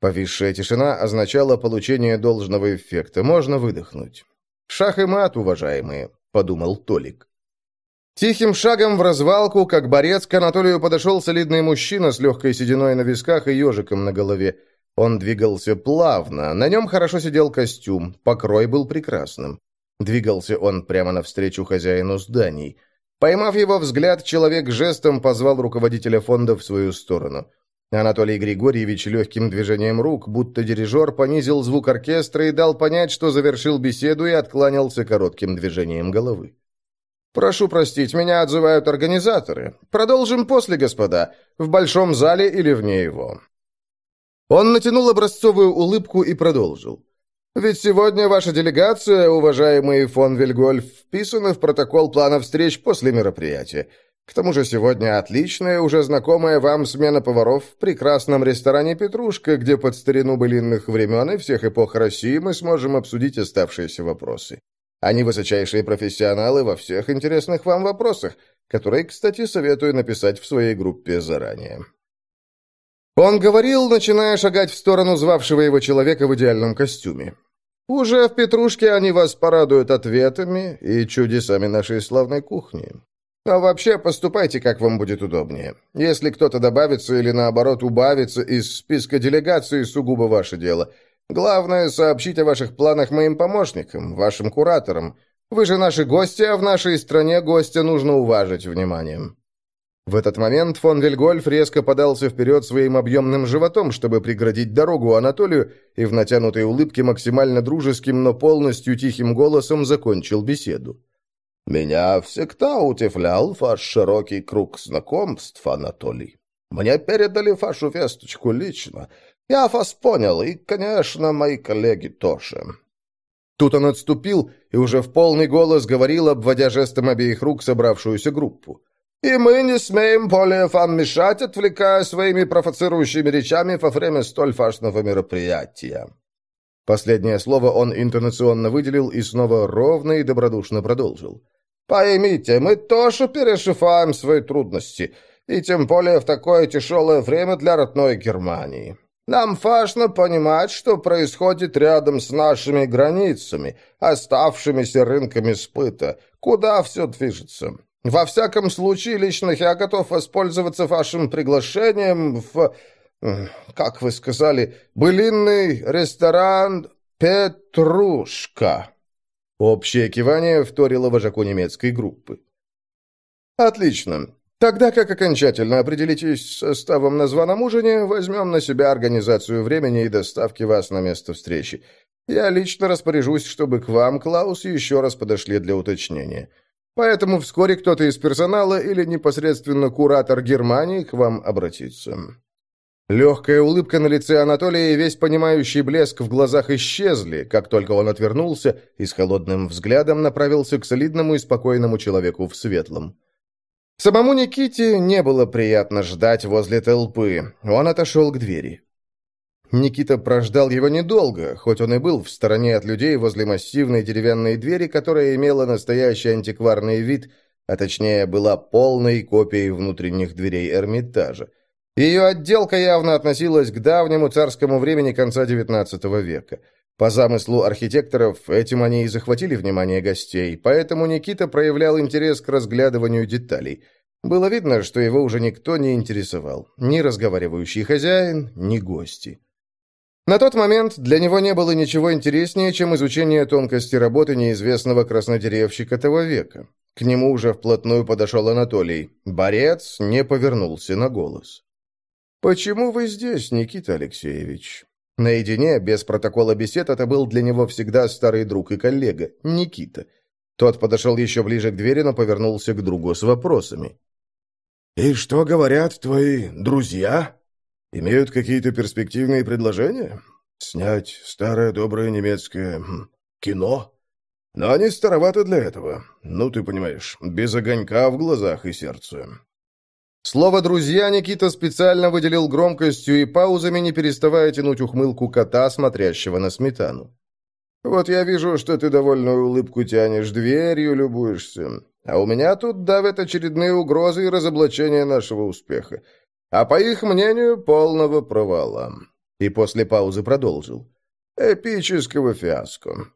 Повисшая тишина означала получение должного эффекта. Можно выдохнуть. «Шах и мат, уважаемые», — подумал Толик. Тихим шагом в развалку, как борец, к Анатолию подошел солидный мужчина с легкой сединой на висках и ежиком на голове. Он двигался плавно, на нем хорошо сидел костюм, покрой был прекрасным. Двигался он прямо навстречу хозяину зданий — Поймав его взгляд, человек жестом позвал руководителя фонда в свою сторону. Анатолий Григорьевич легким движением рук, будто дирижер, понизил звук оркестра и дал понять, что завершил беседу и откланялся коротким движением головы. «Прошу простить, меня отзывают организаторы. Продолжим после, господа, в большом зале или вне его». Он натянул образцовую улыбку и продолжил. Ведь сегодня ваша делегация, уважаемый фон Вильгольф, вписана в протокол плана встреч после мероприятия. К тому же сегодня отличная, уже знакомая вам смена поваров в прекрасном ресторане «Петрушка», где под старину былинных времен и всех эпох России мы сможем обсудить оставшиеся вопросы. Они высочайшие профессионалы во всех интересных вам вопросах. который, кстати, советую написать в своей группе заранее. Он говорил, начиная шагать в сторону звавшего его человека в идеальном костюме. «Уже в Петрушке они вас порадуют ответами и чудесами нашей славной кухни. А вообще, поступайте, как вам будет удобнее. Если кто-то добавится или, наоборот, убавится из списка делегаций, сугубо ваше дело. Главное, сообщить о ваших планах моим помощникам, вашим кураторам. Вы же наши гости, а в нашей стране гостя нужно уважить вниманием». В этот момент фон Вильгольф резко подался вперед своим объемным животом, чтобы преградить дорогу Анатолию, и в натянутой улыбке максимально дружеским, но полностью тихим голосом закончил беседу. «Меня всегда утефлял ваш широкий круг знакомств, Анатолий. Мне передали вашу весточку лично. Я вас понял, и, конечно, мои коллеги тоже». Тут он отступил и уже в полный голос говорил, обводя жестом обеих рук собравшуюся группу. И мы не смеем более вам мешать, отвлекая своими провоцирующими речами во время столь важного мероприятия». Последнее слово он интонационно выделил и снова ровно и добродушно продолжил. «Поймите, мы тоже перешифаем свои трудности, и тем более в такое тяжелое время для родной Германии. Нам важно понимать, что происходит рядом с нашими границами, оставшимися рынками сбыта, куда все движется. Во всяком случае, лично я готов воспользоваться вашим приглашением в, как вы сказали, былинный ресторан «Петрушка». Общее кивание вторило вожаку немецкой группы. «Отлично. Тогда, как окончательно определитесь с составом на званом ужине, возьмем на себя организацию времени и доставки вас на место встречи. Я лично распоряжусь, чтобы к вам, Клаус, еще раз подошли для уточнения». Поэтому вскоре кто-то из персонала или непосредственно куратор Германии к вам обратится. Легкая улыбка на лице Анатолия и весь понимающий блеск в глазах исчезли, как только он отвернулся и с холодным взглядом направился к солидному и спокойному человеку в светлом. Самому Никите не было приятно ждать возле толпы. Он отошел к двери. Никита прождал его недолго, хоть он и был в стороне от людей возле массивной деревянной двери, которая имела настоящий антикварный вид, а точнее была полной копией внутренних дверей Эрмитажа. Ее отделка явно относилась к давнему царскому времени конца XIX века. По замыслу архитекторов, этим они и захватили внимание гостей, поэтому Никита проявлял интерес к разглядыванию деталей. Было видно, что его уже никто не интересовал, ни разговаривающий хозяин, ни гости. На тот момент для него не было ничего интереснее, чем изучение тонкости работы неизвестного краснодеревщика того века. К нему уже вплотную подошел Анатолий. Борец не повернулся на голос. «Почему вы здесь, Никита Алексеевич?» Наедине, без протокола бесед, это был для него всегда старый друг и коллега, Никита. Тот подошел еще ближе к двери, но повернулся к другу с вопросами. «И что говорят твои друзья?» Имеют какие-то перспективные предложения? Снять старое доброе немецкое хм, кино? Но они староваты для этого. Ну, ты понимаешь, без огонька в глазах и сердце. Слово «друзья» Никита специально выделил громкостью и паузами, не переставая тянуть ухмылку кота, смотрящего на сметану. «Вот я вижу, что ты довольную улыбку тянешь, дверью любуешься. А у меня тут давят очередные угрозы и разоблачения нашего успеха а по их мнению, полного провала. И после паузы продолжил. Эпического фиаско.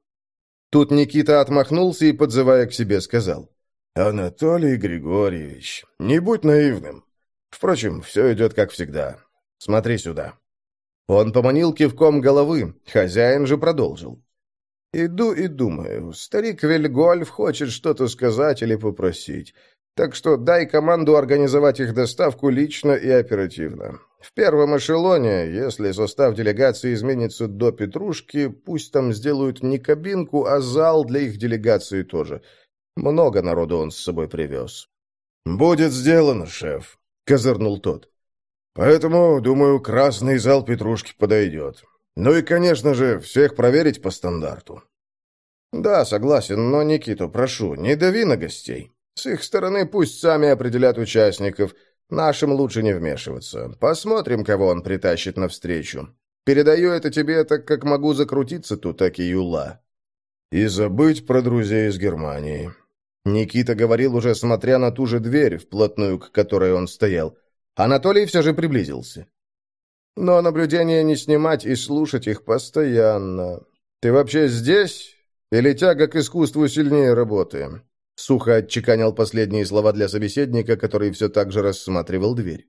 Тут Никита отмахнулся и, подзывая к себе, сказал. «Анатолий Григорьевич, не будь наивным. Впрочем, все идет как всегда. Смотри сюда». Он поманил кивком головы, хозяин же продолжил. «Иду и думаю, старик Вельгольф хочет что-то сказать или попросить. Так что дай команду организовать их доставку лично и оперативно. В первом эшелоне, если состав делегации изменится до Петрушки, пусть там сделают не кабинку, а зал для их делегации тоже. Много народу он с собой привез. «Будет сделано, шеф», — козырнул тот. «Поэтому, думаю, красный зал Петрушки подойдет. Ну и, конечно же, всех проверить по стандарту». «Да, согласен, но, Никиту, прошу, не дави на гостей». С их стороны пусть сами определят участников. Нашим лучше не вмешиваться. Посмотрим, кого он притащит навстречу. Передаю это тебе, так как могу закрутиться тут, так и юла. И забыть про друзей из Германии. Никита говорил уже, смотря на ту же дверь, вплотную к которой он стоял. Анатолий все же приблизился. «Но наблюдения не снимать и слушать их постоянно. Ты вообще здесь? Или тяга к искусству сильнее работы?» Сухо отчеканил последние слова для собеседника, который все так же рассматривал дверь.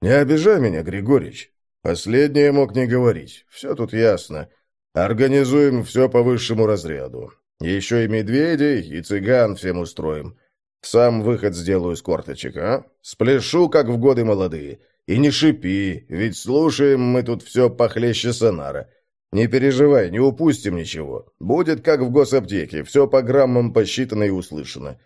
«Не обижай меня, Григорьевич. Последнее мог не говорить. Все тут ясно. Организуем все по высшему разряду. Еще и медведей, и цыган всем устроим. Сам выход сделаю с корточек, а? Спляшу, как в годы молодые. И не шипи, ведь слушаем мы тут все похлеще сонара. Не переживай, не упустим ничего. Будет как в госаптеке, все по граммам посчитано и услышано.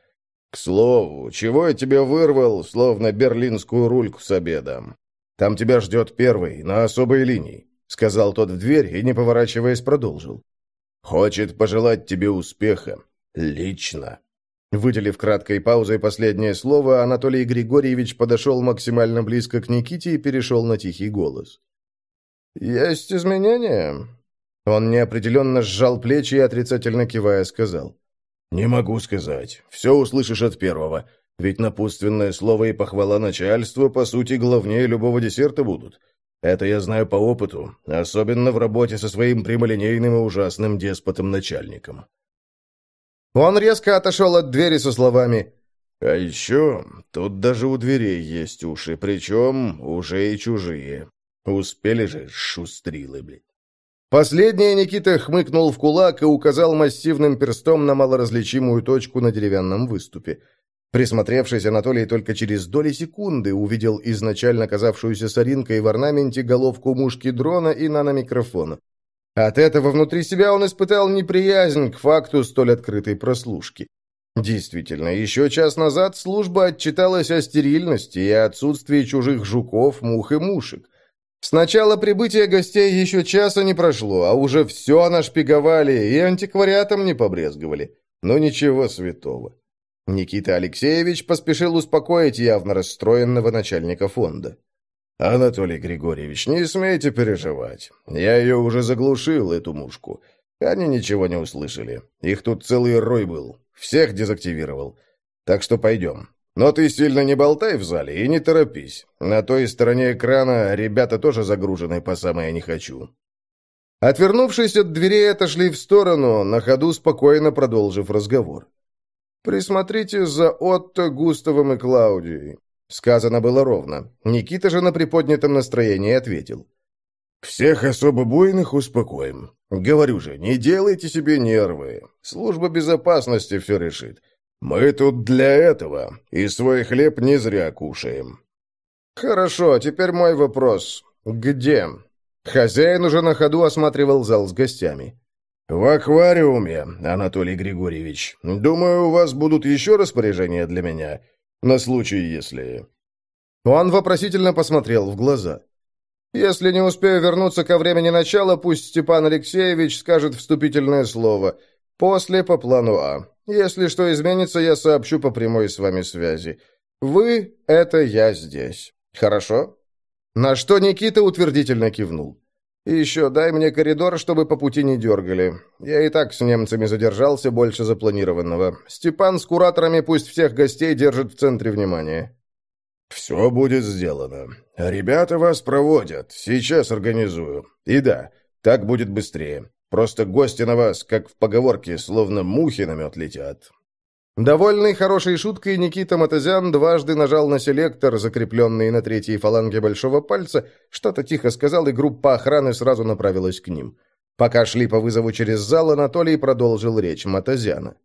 К слову, чего я тебе вырвал, словно берлинскую рульку с обедом? Там тебя ждет первый, на особой линии. — сказал тот в дверь и, не поворачиваясь, продолжил. «Хочет пожелать тебе успеха. Лично». Выделив краткой паузой последнее слово, Анатолий Григорьевич подошел максимально близко к Никите и перешел на тихий голос. «Есть изменения?» Он неопределенно сжал плечи и, отрицательно кивая, сказал. «Не могу сказать. Все услышишь от первого. Ведь напутственное слово и похвала начальству, по сути, главнее любого десерта будут. Это я знаю по опыту, особенно в работе со своим прямолинейным и ужасным деспотом-начальником. Он резко отошел от двери со словами «А еще тут даже у дверей есть уши, причем уже и чужие. Успели же, шустрилы, блин». Последнее Никита хмыкнул в кулак и указал массивным перстом на малоразличимую точку на деревянном выступе – Присмотревшись, Анатолий только через доли секунды увидел изначально казавшуюся соринкой в орнаменте головку мушки дрона и наномикрофона. От этого внутри себя он испытал неприязнь к факту столь открытой прослушки. Действительно, еще час назад служба отчиталась о стерильности и отсутствии чужих жуков, мух и мушек. С начала прибытия гостей еще часа не прошло, а уже все нашпиговали и антиквариатом не побрезговали. Но ничего святого. Никита Алексеевич поспешил успокоить явно расстроенного начальника фонда. «Анатолий Григорьевич, не смейте переживать. Я ее уже заглушил, эту мушку. Они ничего не услышали. Их тут целый рой был. Всех дезактивировал. Так что пойдем. Но ты сильно не болтай в зале и не торопись. На той стороне экрана ребята тоже загружены по самое не хочу». Отвернувшись от дверей, отошли в сторону, на ходу спокойно продолжив разговор. «Присмотрите за Отто, Густавом и Клаудией». Сказано было ровно. Никита же на приподнятом настроении ответил. «Всех особо буйных успокоим. Говорю же, не делайте себе нервы. Служба безопасности все решит. Мы тут для этого, и свой хлеб не зря кушаем». «Хорошо, теперь мой вопрос. Где?» Хозяин уже на ходу осматривал зал с гостями. «В аквариуме, Анатолий Григорьевич. Думаю, у вас будут еще распоряжения для меня, на случай, если...» Он вопросительно посмотрел в глаза. «Если не успею вернуться ко времени начала, пусть Степан Алексеевич скажет вступительное слово. После по плану А. Если что изменится, я сообщу по прямой с вами связи. Вы — это я здесь. Хорошо?» На что Никита утвердительно кивнул. И еще дай мне коридор, чтобы по пути не дергали. Я и так с немцами задержался больше запланированного. Степан с кураторами пусть всех гостей держит в центре внимания». «Все будет сделано. Ребята вас проводят. Сейчас организую. И да, так будет быстрее. Просто гости на вас, как в поговорке, словно мухи на мед летят. Довольный хорошей шуткой, Никита Матазян дважды нажал на селектор, закрепленный на третьей фаланге большого пальца, что-то тихо сказал, и группа охраны сразу направилась к ним. Пока шли по вызову через зал, Анатолий продолжил речь Матазяна.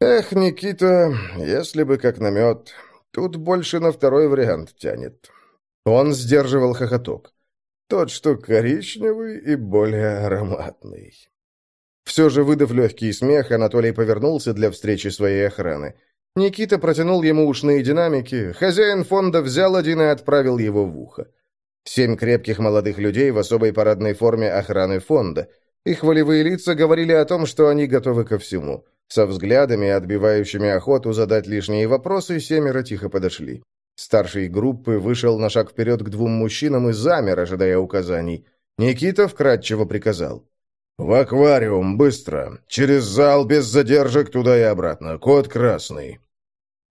«Эх, Никита, если бы как намет, тут больше на второй вариант тянет». Он сдерживал хохоток. «Тот, что коричневый и более ароматный». Все же, выдав легкий смех, Анатолий повернулся для встречи своей охраны. Никита протянул ему ушные динамики, хозяин фонда взял один и отправил его в ухо. Семь крепких молодых людей в особой парадной форме охраны фонда. Их волевые лица говорили о том, что они готовы ко всему. Со взглядами, отбивающими охоту задать лишние вопросы, семеро тихо подошли. Старший группы вышел на шаг вперед к двум мужчинам и замер, ожидая указаний. Никита вкратчиво приказал. «В аквариум, быстро! Через зал, без задержек, туда и обратно. Код красный».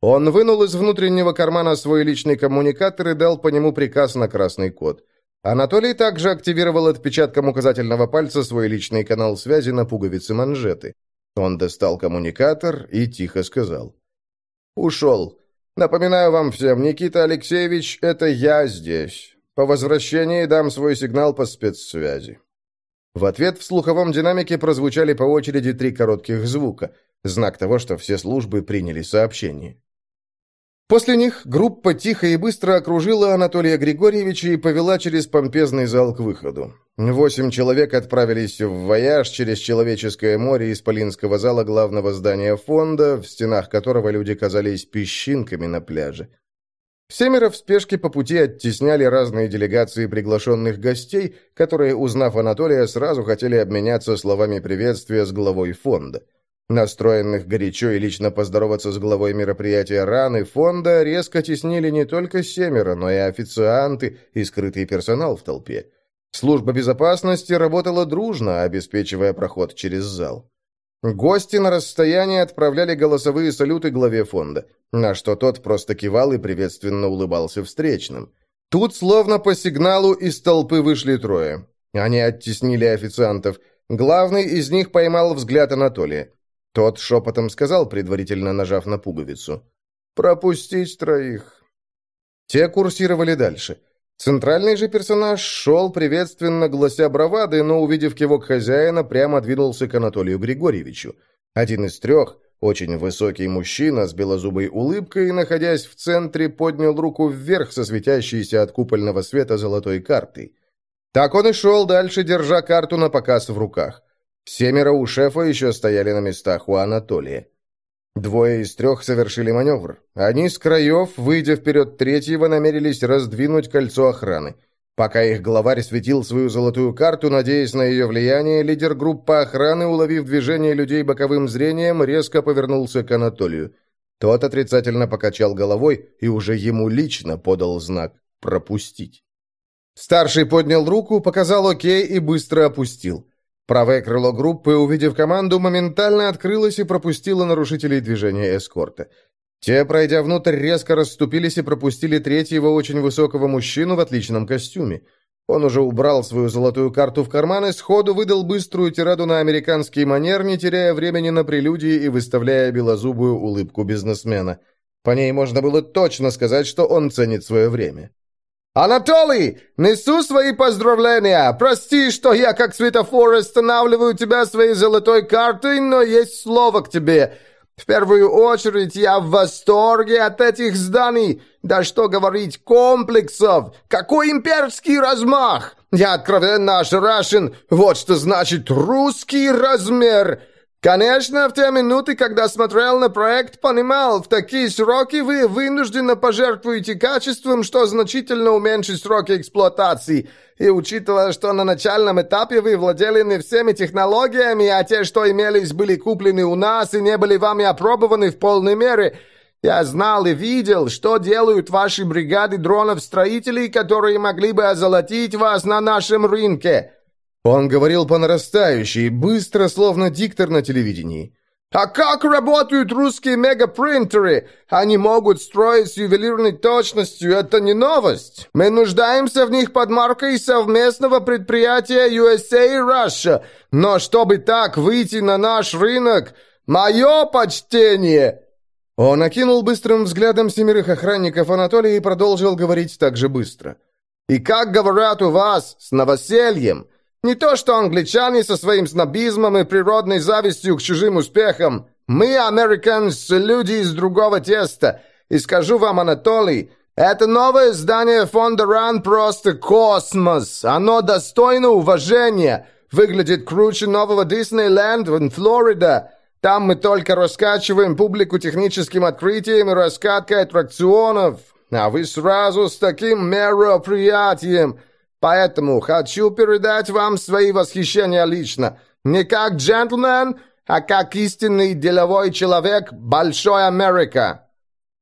Он вынул из внутреннего кармана свой личный коммуникатор и дал по нему приказ на красный код. Анатолий также активировал отпечатком указательного пальца свой личный канал связи на пуговице манжеты. Он достал коммуникатор и тихо сказал. «Ушел. Напоминаю вам всем, Никита Алексеевич, это я здесь. По возвращении дам свой сигнал по спецсвязи». В ответ в слуховом динамике прозвучали по очереди три коротких звука, знак того, что все службы приняли сообщение. После них группа тихо и быстро окружила Анатолия Григорьевича и повела через помпезный зал к выходу. Восемь человек отправились в вояж через Человеческое море из Полинского зала главного здания фонда, в стенах которого люди казались песчинками на пляже. Семеро в спешке по пути оттесняли разные делегации приглашенных гостей, которые, узнав Анатолия, сразу хотели обменяться словами приветствия с главой фонда. Настроенных горячо и лично поздороваться с главой мероприятия раны фонда резко теснили не только семеро, но и официанты и скрытый персонал в толпе. Служба безопасности работала дружно, обеспечивая проход через зал. Гости на расстоянии отправляли голосовые салюты главе фонда, на что тот просто кивал и приветственно улыбался встречным. Тут, словно по сигналу, из толпы вышли трое. Они оттеснили официантов. Главный из них поймал взгляд Анатолия. Тот шепотом сказал, предварительно нажав на пуговицу. «Пропустить троих». Те курсировали дальше. Центральный же персонаж шел, приветственно глася бравады, но, увидев кивок хозяина, прямо двинулся к Анатолию Григорьевичу. Один из трех, очень высокий мужчина с белозубой улыбкой, находясь в центре, поднял руку вверх со светящейся от купольного света золотой картой. Так он и шел дальше, держа карту на показ в руках. Семеро у шефа еще стояли на местах у Анатолия. Двое из трех совершили маневр. Они с краев, выйдя вперед третьего, намерились раздвинуть кольцо охраны. Пока их главарь светил свою золотую карту, надеясь на ее влияние, лидер группы охраны, уловив движение людей боковым зрением, резко повернулся к Анатолию. Тот отрицательно покачал головой и уже ему лично подал знак «пропустить». Старший поднял руку, показал «Окей» и быстро опустил. Правое крыло группы, увидев команду, моментально открылось и пропустило нарушителей движения эскорта. Те, пройдя внутрь, резко расступились и пропустили третьего очень высокого мужчину в отличном костюме. Он уже убрал свою золотую карту в карман и сходу выдал быструю тираду на американский манер, не теряя времени на прелюдии и выставляя белозубую улыбку бизнесмена. По ней можно было точно сказать, что он ценит свое время. «Анатолий, несу свои поздравления! Прости, что я как светофор останавливаю тебя своей золотой картой, но есть слово к тебе. В первую очередь я в восторге от этих зданий. Да что говорить, комплексов! Какой имперский размах! Я откровенно ошарашен. Вот что значит русский размер!» Конечно, в те минуты, когда смотрел на проект, понимал, в такие сроки вы вынужденно пожертвуете качеством, что значительно уменьшит сроки эксплуатации. И учитывая, что на начальном этапе вы владели не всеми технологиями, а те, что имелись, были куплены у нас и не были вами опробованы в полной мере, я знал и видел, что делают ваши бригады дронов-строителей, которые могли бы озолотить вас на нашем рынке. Он говорил по нарастающей, быстро, словно диктор на телевидении. «А как работают русские мегапринтеры? Они могут строить с ювелирной точностью, это не новость. Мы нуждаемся в них под маркой совместного предприятия USA и Russia. Но чтобы так выйти на наш рынок, мое почтение!» Он окинул быстрым взглядом семерых охранников Анатолия и продолжил говорить так же быстро. «И как говорят у вас, с новосельем!» Не то что англичане со своим снобизмом и природной завистью к чужим успехам. Мы, американцы, люди из другого теста. И скажу вам, Анатолий, это новое здание фонда РАН просто космос. Оно достойно уважения. Выглядит круче нового Диснейленд в Флорида. Там мы только раскачиваем публику техническим открытием и раскаткой аттракционов. А вы сразу с таким мероприятием... Поэтому хочу передать вам свои восхищения лично. Не как джентльмен, а как истинный деловой человек Большой Америка».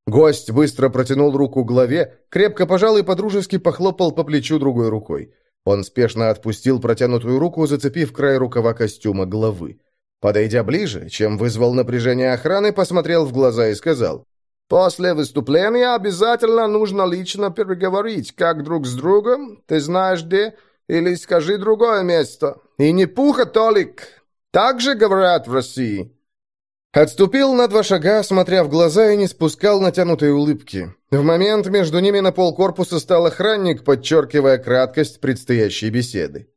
Гость быстро протянул руку главе, крепко пожал и подружески похлопал по плечу другой рукой. Он спешно отпустил протянутую руку, зацепив край рукава костюма главы. Подойдя ближе, чем вызвал напряжение охраны, посмотрел в глаза и сказал, «После выступления обязательно нужно лично переговорить, как друг с другом, ты знаешь где, или скажи другое место. И не пуха, Толик! Так же говорят в России». Отступил на два шага, смотря в глаза и не спускал натянутой улыбки. В момент между ними на полкорпуса стал охранник, подчеркивая краткость предстоящей беседы.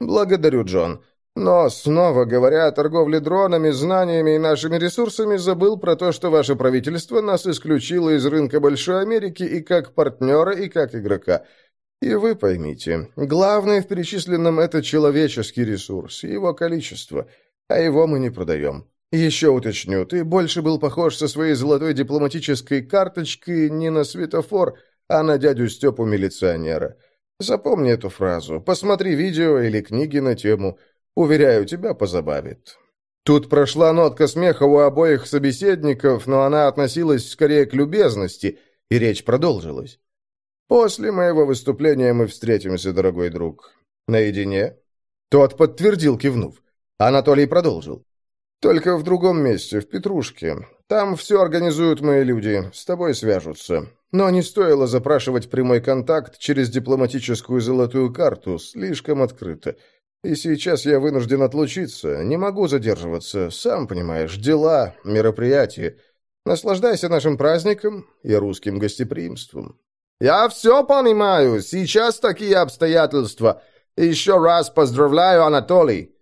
«Благодарю, Джон. Но, снова говоря о торговле дронами, знаниями и нашими ресурсами, забыл про то, что ваше правительство нас исключило из рынка Большой Америки и как партнера, и как игрока. И вы поймите, главное в перечисленном – это человеческий ресурс, его количество, а его мы не продаем». «Еще уточню, ты больше был похож со своей золотой дипломатической карточкой не на светофор, а на дядю Степу-милиционера. Запомни эту фразу, посмотри видео или книги на тему. Уверяю, тебя позабавит». Тут прошла нотка смеха у обоих собеседников, но она относилась скорее к любезности, и речь продолжилась. «После моего выступления мы встретимся, дорогой друг. Наедине?» Тот подтвердил, кивнув. Анатолий продолжил. «Только в другом месте, в Петрушке. Там все организуют мои люди, с тобой свяжутся. Но не стоило запрашивать прямой контакт через дипломатическую золотую карту, слишком открыто. И сейчас я вынужден отлучиться, не могу задерживаться, сам понимаешь, дела, мероприятия. Наслаждайся нашим праздником и русским гостеприимством». «Я все понимаю, сейчас такие обстоятельства. Еще раз поздравляю, Анатолий.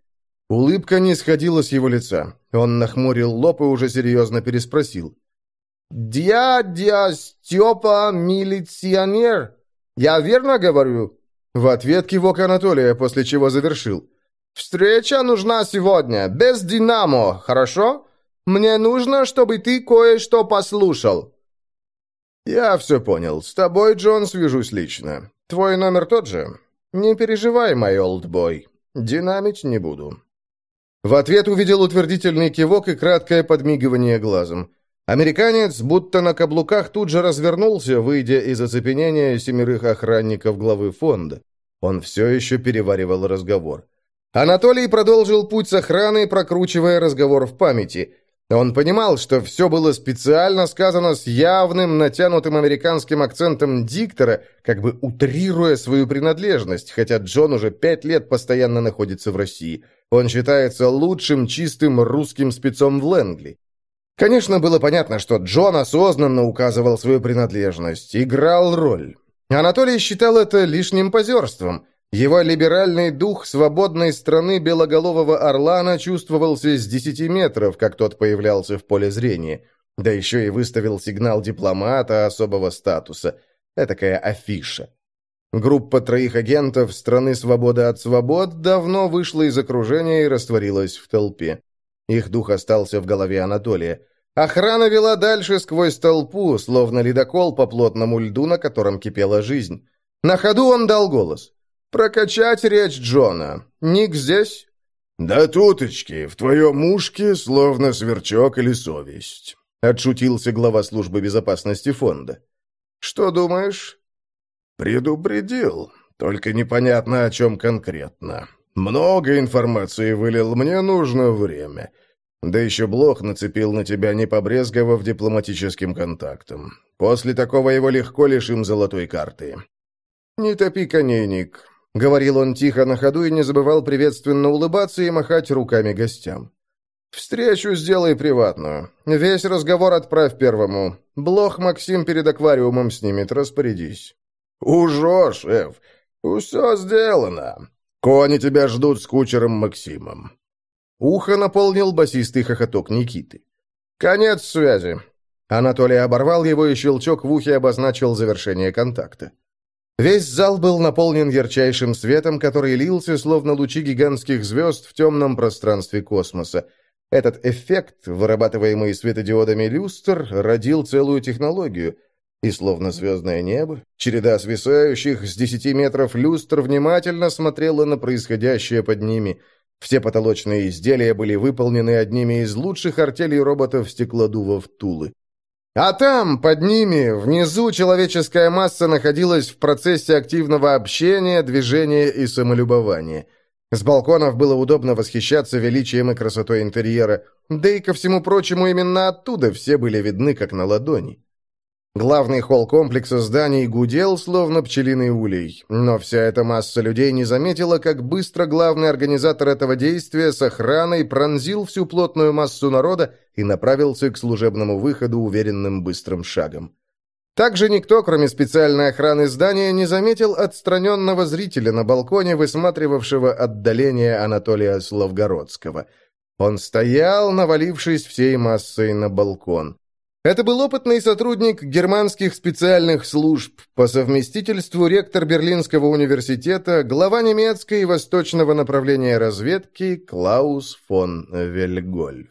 Улыбка не сходила с его лица. Он нахмурил лоб и уже серьезно переспросил. «Дядя Степа милиционер? Я верно говорю?» В ответ кивок Анатолия, после чего завершил. «Встреча нужна сегодня, без «Динамо», хорошо? Мне нужно, чтобы ты кое-что послушал». «Я все понял. С тобой, Джон, свяжусь лично. Твой номер тот же? Не переживай, мой олдбой. Динамить не буду». В ответ увидел утвердительный кивок и краткое подмигивание глазом. Американец, будто на каблуках, тут же развернулся, выйдя из оцепенения семерых охранников главы фонда. Он все еще переваривал разговор. Анатолий продолжил путь с охраной, прокручивая разговор в памяти. Он понимал, что все было специально сказано с явным, натянутым американским акцентом диктора, как бы утрируя свою принадлежность, хотя Джон уже пять лет постоянно находится в России – он считается лучшим чистым русским спецом в Лэнгли. Конечно, было понятно, что Джон осознанно указывал свою принадлежность, играл роль. Анатолий считал это лишним позерством. Его либеральный дух свободной страны белоголового Орлана чувствовался с десяти метров, как тот появлялся в поле зрения. Да еще и выставил сигнал дипломата особого статуса. Этакая афиша. Группа троих агентов страны «Свобода от свобод» давно вышла из окружения и растворилась в толпе. Их дух остался в голове Анатолия. Охрана вела дальше сквозь толпу, словно ледокол по плотному льду, на котором кипела жизнь. На ходу он дал голос. «Прокачать речь Джона. Ник здесь?» «Да туточки, в твоем ушке словно сверчок или совесть», — отшутился глава службы безопасности фонда. «Что думаешь?» «Предупредил. Только непонятно, о чем конкретно. Много информации вылил, мне нужно время. Да еще Блох нацепил на тебя, не побрезговав дипломатическим контактом. После такого его легко лишим золотой карты». «Не топи коней, Ник», — говорил он тихо на ходу и не забывал приветственно улыбаться и махать руками гостям. «Встречу сделай приватную. Весь разговор отправь первому. Блох Максим перед аквариумом снимет, распорядись». «Ужо, шеф! Все сделано! Кони тебя ждут с кучером Максимом!» Ухо наполнил басистый хохоток Никиты. «Конец связи!» Анатолий оборвал его, и щелчок в ухе обозначил завершение контакта. Весь зал был наполнен ярчайшим светом, который лился, словно лучи гигантских звезд в темном пространстве космоса. Этот эффект, вырабатываемый светодиодами люстр, родил целую технологию — и словно звездное небо, череда свисающих с десяти метров люстр внимательно смотрела на происходящее под ними. Все потолочные изделия были выполнены одними из лучших артелей роботов стеклодувов Тулы. А там, под ними, внизу человеческая масса находилась в процессе активного общения, движения и самолюбования. С балконов было удобно восхищаться величием и красотой интерьера, да и ко всему прочему именно оттуда все были видны как на ладони. Главный холл комплекса зданий гудел, словно пчелиный улей, но вся эта масса людей не заметила, как быстро главный организатор этого действия с охраной пронзил всю плотную массу народа и направился к служебному выходу уверенным быстрым шагом. Также никто, кроме специальной охраны здания, не заметил отстраненного зрителя на балконе, высматривавшего отдаление Анатолия Славгородского. Он стоял, навалившись всей массой на балкон. Это был опытный сотрудник германских специальных служб, по совместительству ректор Берлинского университета, глава немецкой и восточного направления разведки Клаус фон Вельгольф.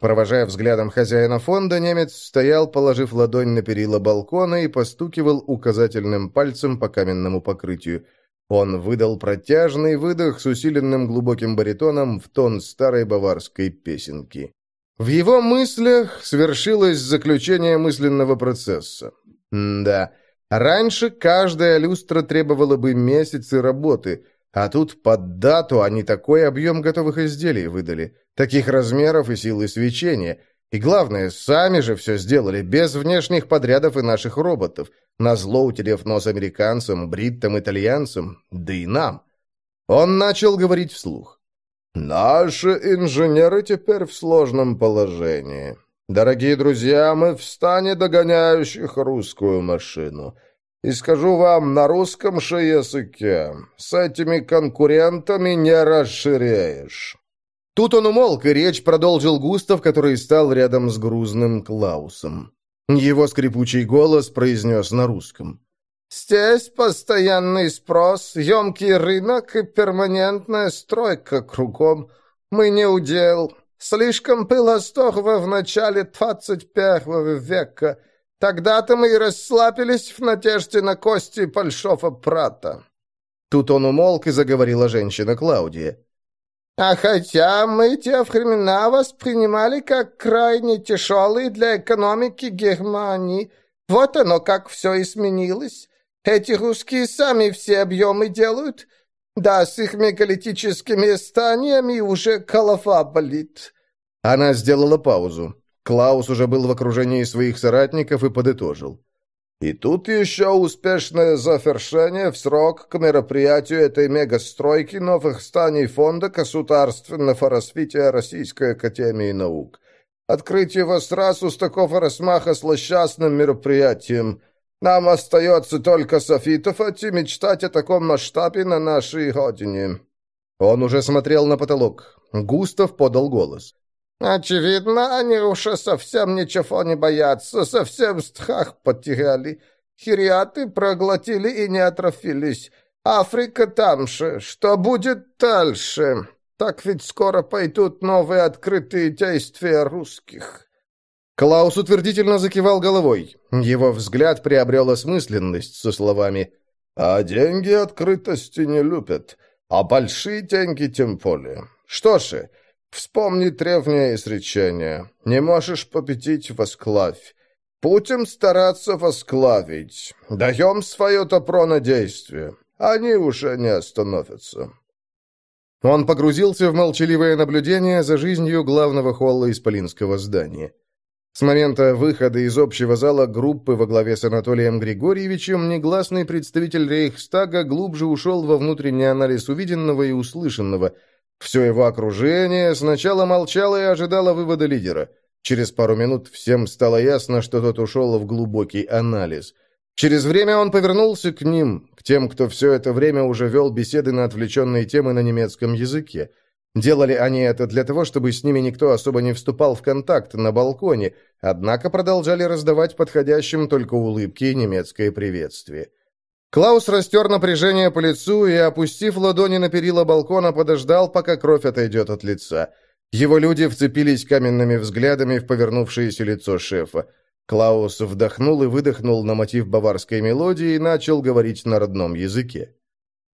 Провожая взглядом хозяина фонда, немец стоял, положив ладонь на перила балкона и постукивал указательным пальцем по каменному покрытию. Он выдал протяжный выдох с усиленным глубоким баритоном в тон старой баварской песенки. В его мыслях свершилось заключение мысленного процесса. М да, раньше каждая люстра требовала бы месяцы работы, а тут под дату они такой объем готовых изделий выдали, таких размеров и силы свечения. И главное, сами же все сделали, без внешних подрядов и наших роботов, назло утерев нос американцам, бриттам, итальянцам, да и нам. Он начал говорить вслух. Наши инженеры теперь в сложном положении. Дорогие друзья, мы в стане догоняющих русскую машину. И скажу вам на русском же языке, с этими конкурентами не расширяешь. Тут он умолк, и речь продолжил Густав, который стал рядом с грузным Клаусом. Его скрипучий голос произнес на русском. Здесь постоянный спрос, емкий рынок и перманентная стройка кругом. Мы не удел. Слишком было стохло в начале двадцать первого века. Тогда-то мы и расслабились в надежде на кости большого брата». Тут он умолк и заговорила женщина Клаудия. «А хотя мы те времена воспринимали как крайне тяжелые для экономики Германии, вот оно как все изменилось. Эти русские сами все объемы делают. Да, с их мегалитическими зданиями уже голова болит». Она сделала паузу. Клаус уже был в окружении своих соратников и подытожил. «И тут еще успешное завершение в срок к мероприятию этой мегастройки новых зданий Фонда государственного развития Российской Академии Наук. Открытие вас сразу с такого размаха злосчастным мероприятием – нам остается только софитовать и мечтать о таком масштабе на нашей родине». Он уже смотрел на потолок. Густав подал голос. «Очевидно, они уже совсем ничего не боятся, совсем страх потеряли. Хириаты проглотили и не атрофились. Африка там же. Что будет дальше? Так ведь скоро пойдут новые открытые действия русских». Клаус утвердительно закивал головой. Его взгляд приобрел осмысленность со словами «А деньги открытости не любят, а большие деньги тем более. Что же, вспомни древнее изречение. Не можешь победить — восклавь. Будем стараться восклавить. Даем свое добро на действие. Они уже не остановятся». Он погрузился в молчаливое наблюдение за жизнью главного холла исполинского здания. С момента выхода из общего зала группы во главе с Анатолием Григорьевичем негласный представитель Рейхстага глубже ушел во внутренний анализ увиденного и услышанного. Все его окружение сначала молчало и ожидало вывода лидера. Через пару минут всем стало ясно, что тот ушел в глубокий анализ. Через время он повернулся к ним, к тем, кто все это время уже вел беседы на отвлеченные темы на немецком языке. Делали они это для того, чтобы с ними никто особо не вступал в контакт на балконе, однако продолжали раздавать подходящим только улыбки и немецкое приветствие. Клаус растер напряжение по лицу и, опустив ладони на перила балкона, подождал, пока кровь отойдет от лица. Его люди вцепились каменными взглядами в повернувшееся лицо шефа. Клаус вдохнул и выдохнул на мотив баварской мелодии и начал говорить на родном языке.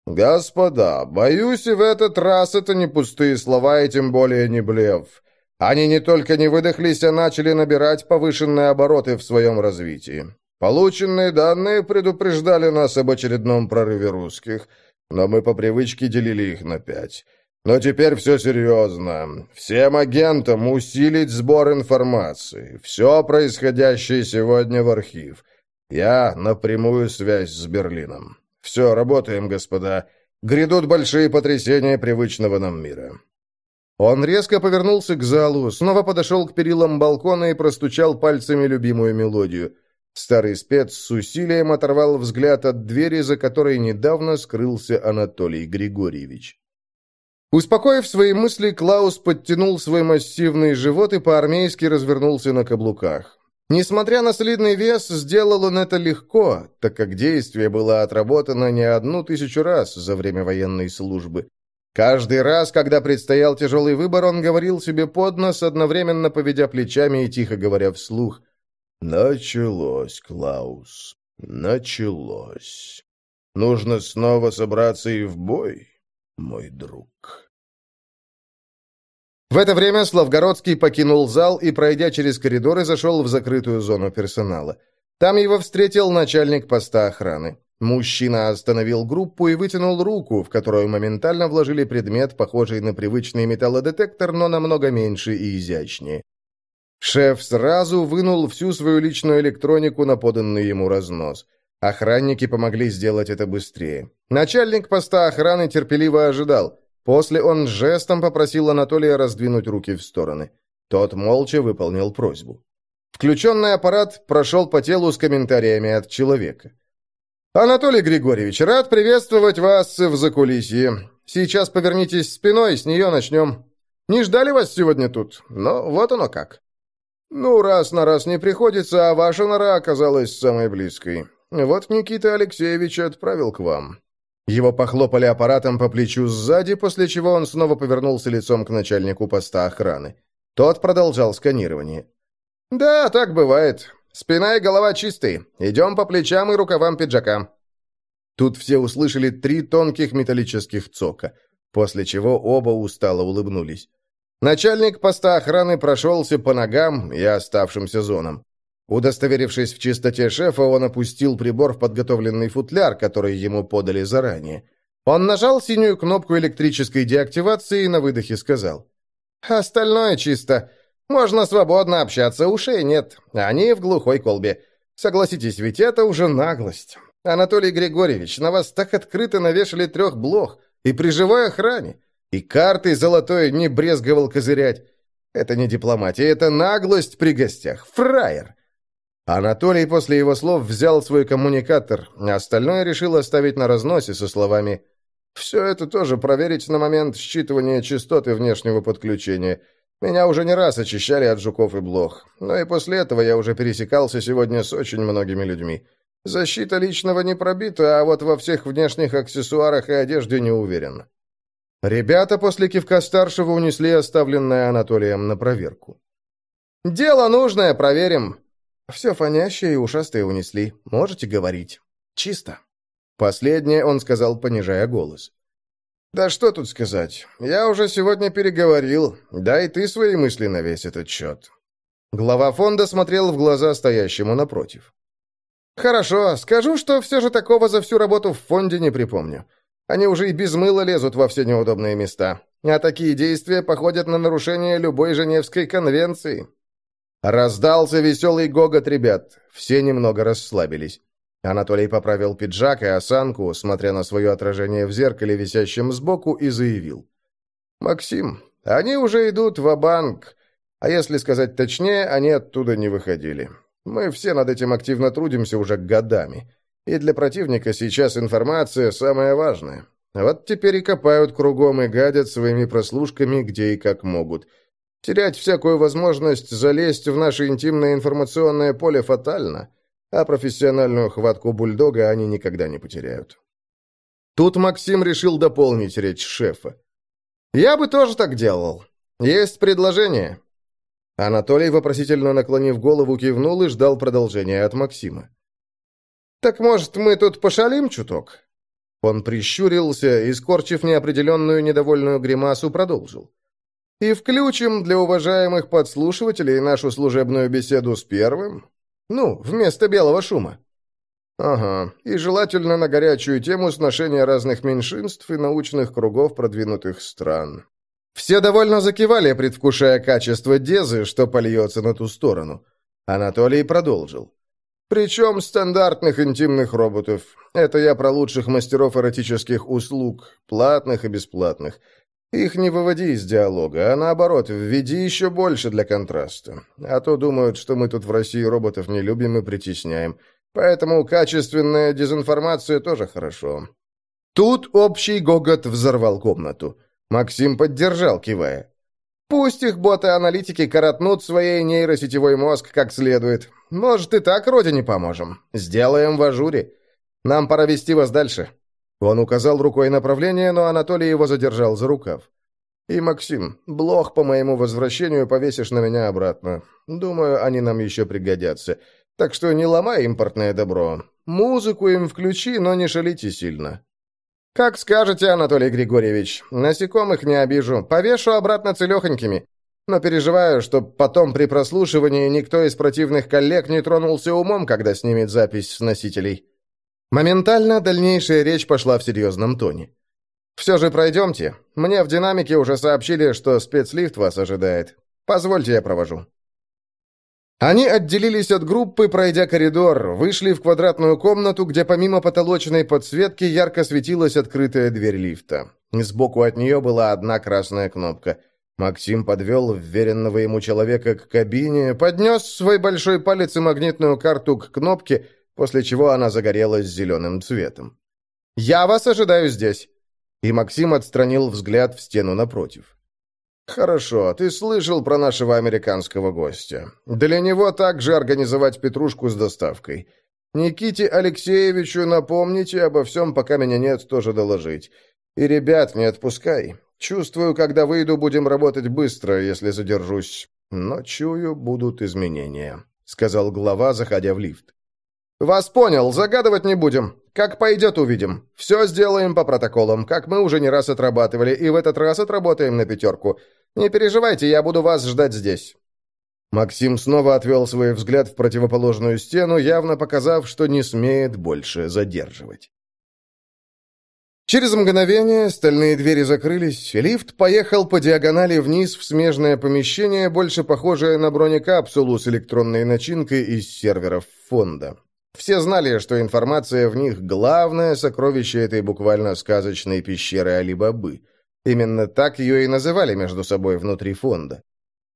«Господа, боюсь, и в этот раз это не пустые слова, и тем более не блеф. Они не только не выдохлись, а начали набирать повышенные обороты в своем развитии. Полученные данные предупреждали нас об очередном прорыве русских, но мы по привычке делили их на пять. Но теперь все серьезно. Всем агентам усилить сбор информации. Все происходящее сегодня в архив. Я на прямую связь с Берлином. Все, работаем, господа. Грядут большие потрясения привычного нам мира. Он резко повернулся к залу, снова подошел к перилам балкона и простучал пальцами любимую мелодию. Старый спец с усилием оторвал взгляд от двери, за которой недавно скрылся Анатолий Григорьевич. Успокоив свои мысли, Клаус подтянул свой массивный живот и по-армейски развернулся на каблуках. Несмотря на солидный вес, сделал он это легко, так как действие было отработано не одну тысячу раз за время военной службы. Каждый раз, когда предстоял тяжелый выбор, он говорил себе под нос, одновременно поведя плечами и тихо говоря вслух. «Началось, Клаус, началось. Нужно снова собраться и в бой, мой друг». В это время Славгородский покинул зал и, пройдя через коридоры, зашел в закрытую зону персонала. Там его встретил начальник поста охраны. Мужчина остановил группу и вытянул руку, в которую моментально вложили предмет, похожий на привычный металлодетектор, но намного меньше и изящнее. Шеф сразу вынул всю свою личную электронику на поданный ему разнос. Охранники помогли сделать это быстрее. Начальник поста охраны терпеливо ожидал. После он жестом попросил Анатолия раздвинуть руки в стороны. Тот молча выполнил просьбу. Включенный аппарат прошел по телу с комментариями от человека. «Анатолий Григорьевич, рад приветствовать вас в закулисье. Сейчас повернитесь спиной, с нее начнем. Не ждали вас сегодня тут, но вот оно как». «Ну, раз на раз не приходится, а ваша нора оказалась самой близкой. Вот Никита Алексеевич отправил к вам. Его похлопали аппаратом по плечу сзади, после чего он снова повернулся лицом к начальнику поста охраны. Тот продолжал сканирование. «Да, так бывает. Спина и голова чистые. Идем по плечам и рукавам пиджака». Тут все услышали три тонких металлических цока, после чего оба устало улыбнулись. Начальник поста охраны прошелся по ногам и оставшимся зонам. Удостоверившись в чистоте шефа, он опустил прибор в подготовленный футляр, который ему подали заранее. Он нажал синюю кнопку электрической деактивации и на выдохе сказал. «Остальное чисто. Можно свободно общаться, ушей нет. Они в глухой колбе. Согласитесь, ведь это уже наглость. Анатолий Григорьевич, на вас так открыто навешали трех блох. И при живой охране. И картой золотой не брезговал козырять. Это не дипломатия, это наглость при гостях. Фраер. Анатолий после его слов взял свой коммуникатор, а остальное решил оставить на разносе со словами «Все это тоже проверить на момент считывания частоты внешнего подключения. Меня уже не раз очищали от жуков и блох, но и после этого я уже пересекался сегодня с очень многими людьми. Защита личного не пробита, а вот во всех внешних аксессуарах и одежде не уверен». Ребята после кивка старшего унесли оставленное Анатолием на проверку. «Дело нужное, проверим», все фонящее и ушастые унесли. Можете говорить. Чисто. Последнее он сказал, понижая голос. «Да что тут сказать? Я уже сегодня переговорил. Дай ты свои мысли на весь этот счет». Глава фонда смотрел в глаза стоящему напротив. «Хорошо, скажу, что все же такого за всю работу в фонде не припомню. Они уже и без мыла лезут во все неудобные места. А такие действия походят на нарушение любой Женевской конвенции. Раздался веселый гогот ребят. Все немного расслабились. Анатолий поправил пиджак и осанку, смотря на свое отражение в зеркале, висящем сбоку, и заявил. «Максим, они уже идут в банк а если сказать точнее, они оттуда не выходили. Мы все над этим активно трудимся уже годами, и для противника сейчас информация самая важная. Вот теперь и копают кругом и гадят своими прослушками где и как могут». Терять всякую возможность залезть в наше интимное информационное поле фатально, а профессиональную хватку бульдога они никогда не потеряют. Тут Максим решил дополнить речь шефа. «Я бы тоже так делал. Есть предложение?» Анатолий, вопросительно наклонив голову, кивнул и ждал продолжения от Максима. «Так, может, мы тут пошалим чуток?» Он прищурился и, скорчив неопределенную недовольную гримасу, продолжил. И включим для уважаемых подслушивателей нашу служебную беседу с первым? Ну, вместо белого шума. Ага, и желательно на горячую тему сношения разных меньшинств и научных кругов продвинутых стран. Все довольно закивали, предвкушая качество Дезы, что польется на ту сторону. Анатолий продолжил. Причем стандартных интимных роботов. Это я про лучших мастеров эротических услуг, платных и бесплатных. Их не выводи из диалога, а наоборот, введи еще больше для контраста. А то думают, что мы тут в России роботов не любим и притесняем. Поэтому качественная дезинформация тоже хорошо. Тут общий гогот взорвал комнату. Максим поддержал, кивая. Пусть их боты-аналитики коротнут своей нейросетевой мозг как следует. Может, и так родине поможем. Сделаем в ажуре. Нам пора вести вас дальше». Он указал рукой направление, но Анатолий его задержал за рукав. «И, Максим, блох по моему возвращению повесишь на меня обратно. Думаю, они нам еще пригодятся. Так что не ломай импортное добро. Музыку им включи, но не шалите сильно». «Как скажете, Анатолий Григорьевич. Насекомых не обижу. Повешу обратно целехонькими. Но переживаю, что потом при прослушивании никто из противных коллег не тронулся умом, когда снимет запись с носителей». Моментально дальнейшая речь пошла в серьезном тоне. «Все же пройдемте. Мне в динамике уже сообщили, что спецлифт вас ожидает. Позвольте, я провожу». Они отделились от группы, пройдя коридор, вышли в квадратную комнату, где помимо потолочной подсветки ярко светилась открытая дверь лифта. Сбоку от нее была одна красная кнопка. Максим подвел вверенного ему человека к кабине, поднес свой большой палец и магнитную карту к кнопке, после чего она загорелась зеленым цветом. «Я вас ожидаю здесь!» И Максим отстранил взгляд в стену напротив. «Хорошо, ты слышал про нашего американского гостя. Для него также организовать петрушку с доставкой. Никите Алексеевичу напомните обо всем, пока меня нет, тоже доложить. И ребят не отпускай. Чувствую, когда выйду, будем работать быстро, если задержусь. Но чую, будут изменения», — сказал глава, заходя в лифт. «Вас понял, загадывать не будем. Как пойдет, увидим. Все сделаем по протоколам, как мы уже не раз отрабатывали, и в этот раз отработаем на пятерку. Не переживайте, я буду вас ждать здесь». Максим снова отвел свой взгляд в противоположную стену, явно показав, что не смеет больше задерживать. Через мгновение стальные двери закрылись, лифт поехал по диагонали вниз в смежное помещение, больше похожее на бронекапсулу с электронной начинкой из серверов фонда. Все знали, что информация в них – главное сокровище этой буквально сказочной пещеры Али-Бабы. Именно так ее и называли между собой внутри фонда.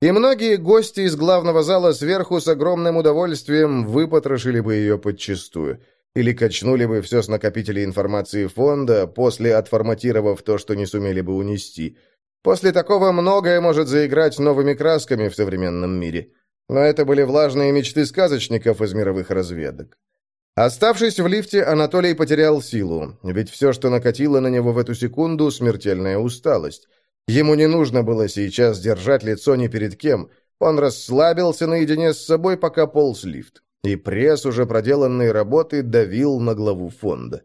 И многие гости из главного зала сверху с огромным удовольствием выпотрошили бы ее подчистую. Или качнули бы все с накопителей информации фонда, после отформатировав то, что не сумели бы унести. После такого многое может заиграть новыми красками в современном мире. Но это были влажные мечты сказочников из мировых разведок. Оставшись в лифте, Анатолий потерял силу, ведь все, что накатило на него в эту секунду, смертельная усталость. Ему не нужно было сейчас держать лицо ни перед кем. Он расслабился наедине с собой, пока полз лифт. И пресс уже проделанной работы давил на главу фонда.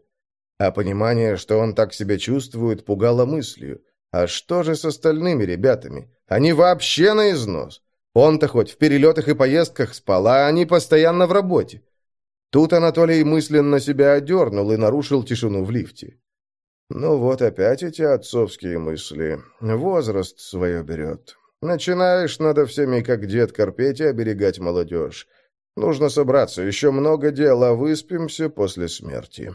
А понимание, что он так себя чувствует, пугало мыслью. А что же с остальными ребятами? Они вообще на износ. Он-то хоть в перелетах и поездках спал, а они постоянно в работе. Тут Анатолий мысленно себя одернул и нарушил тишину в лифте. Ну вот опять эти отцовские мысли. Возраст свое берет. Начинаешь надо всеми, как дед, корпеть и оберегать молодежь. Нужно собраться, еще много дел, а выспимся после смерти.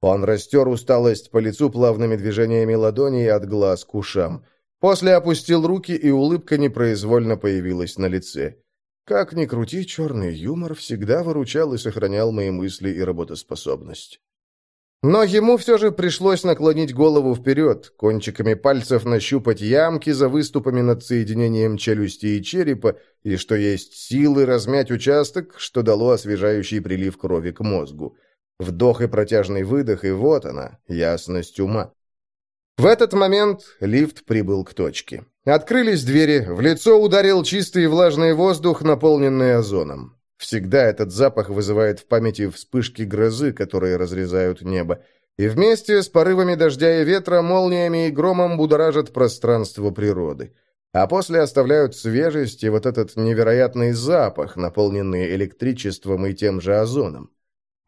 Он растер усталость по лицу плавными движениями ладоней от глаз к ушам. После опустил руки, и улыбка непроизвольно появилась на лице. Как ни крути, черный юмор всегда выручал и сохранял мои мысли и работоспособность. Но ему все же пришлось наклонить голову вперед, кончиками пальцев нащупать ямки за выступами над соединением челюсти и черепа, и, что есть силы, размять участок, что дало освежающий прилив крови к мозгу. Вдох и протяжный выдох, и вот она, ясность ума. В этот момент лифт прибыл к точке. Открылись двери, в лицо ударил чистый и влажный воздух, наполненный озоном. Всегда этот запах вызывает в памяти вспышки грозы, которые разрезают небо. И вместе с порывами дождя и ветра, молниями и громом будоражат пространство природы. а после оставляют свежесть и вот этот невероятный запах, наполненный электричеством и тем же озоном.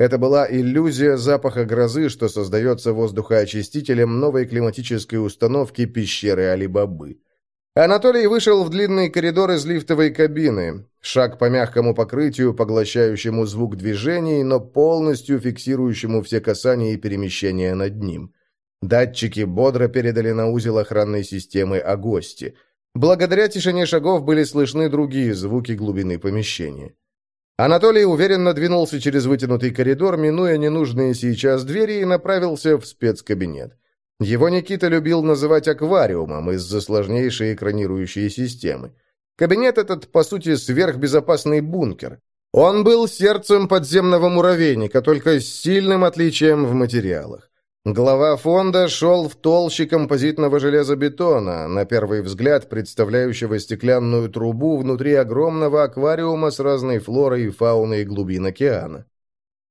Это была иллюзия запаха грозы, что создается воздухоочистителем новой климатической установки пещеры Алибабы. Анатолий вышел в длинный коридор из лифтовой кабины. Шаг по мягкому покрытию, поглощающему звук движений, но полностью фиксирующему все касания и перемещения над ним. Датчики бодро передали на узел охранной системы о гости. Благодаря тишине шагов были слышны другие звуки глубины помещения. Анатолий уверенно двинулся через вытянутый коридор, минуя ненужные сейчас двери, и направился в спецкабинет. Его Никита любил называть аквариумом из-за сложнейшей экранирующей системы. Кабинет этот, по сути, сверхбезопасный бункер. Он был сердцем подземного муравейника, только с сильным отличием в материалах. Глава фонда шел в толще композитного железобетона, на первый взгляд представляющего стеклянную трубу внутри огромного аквариума с разной флорой и фауной глубин океана.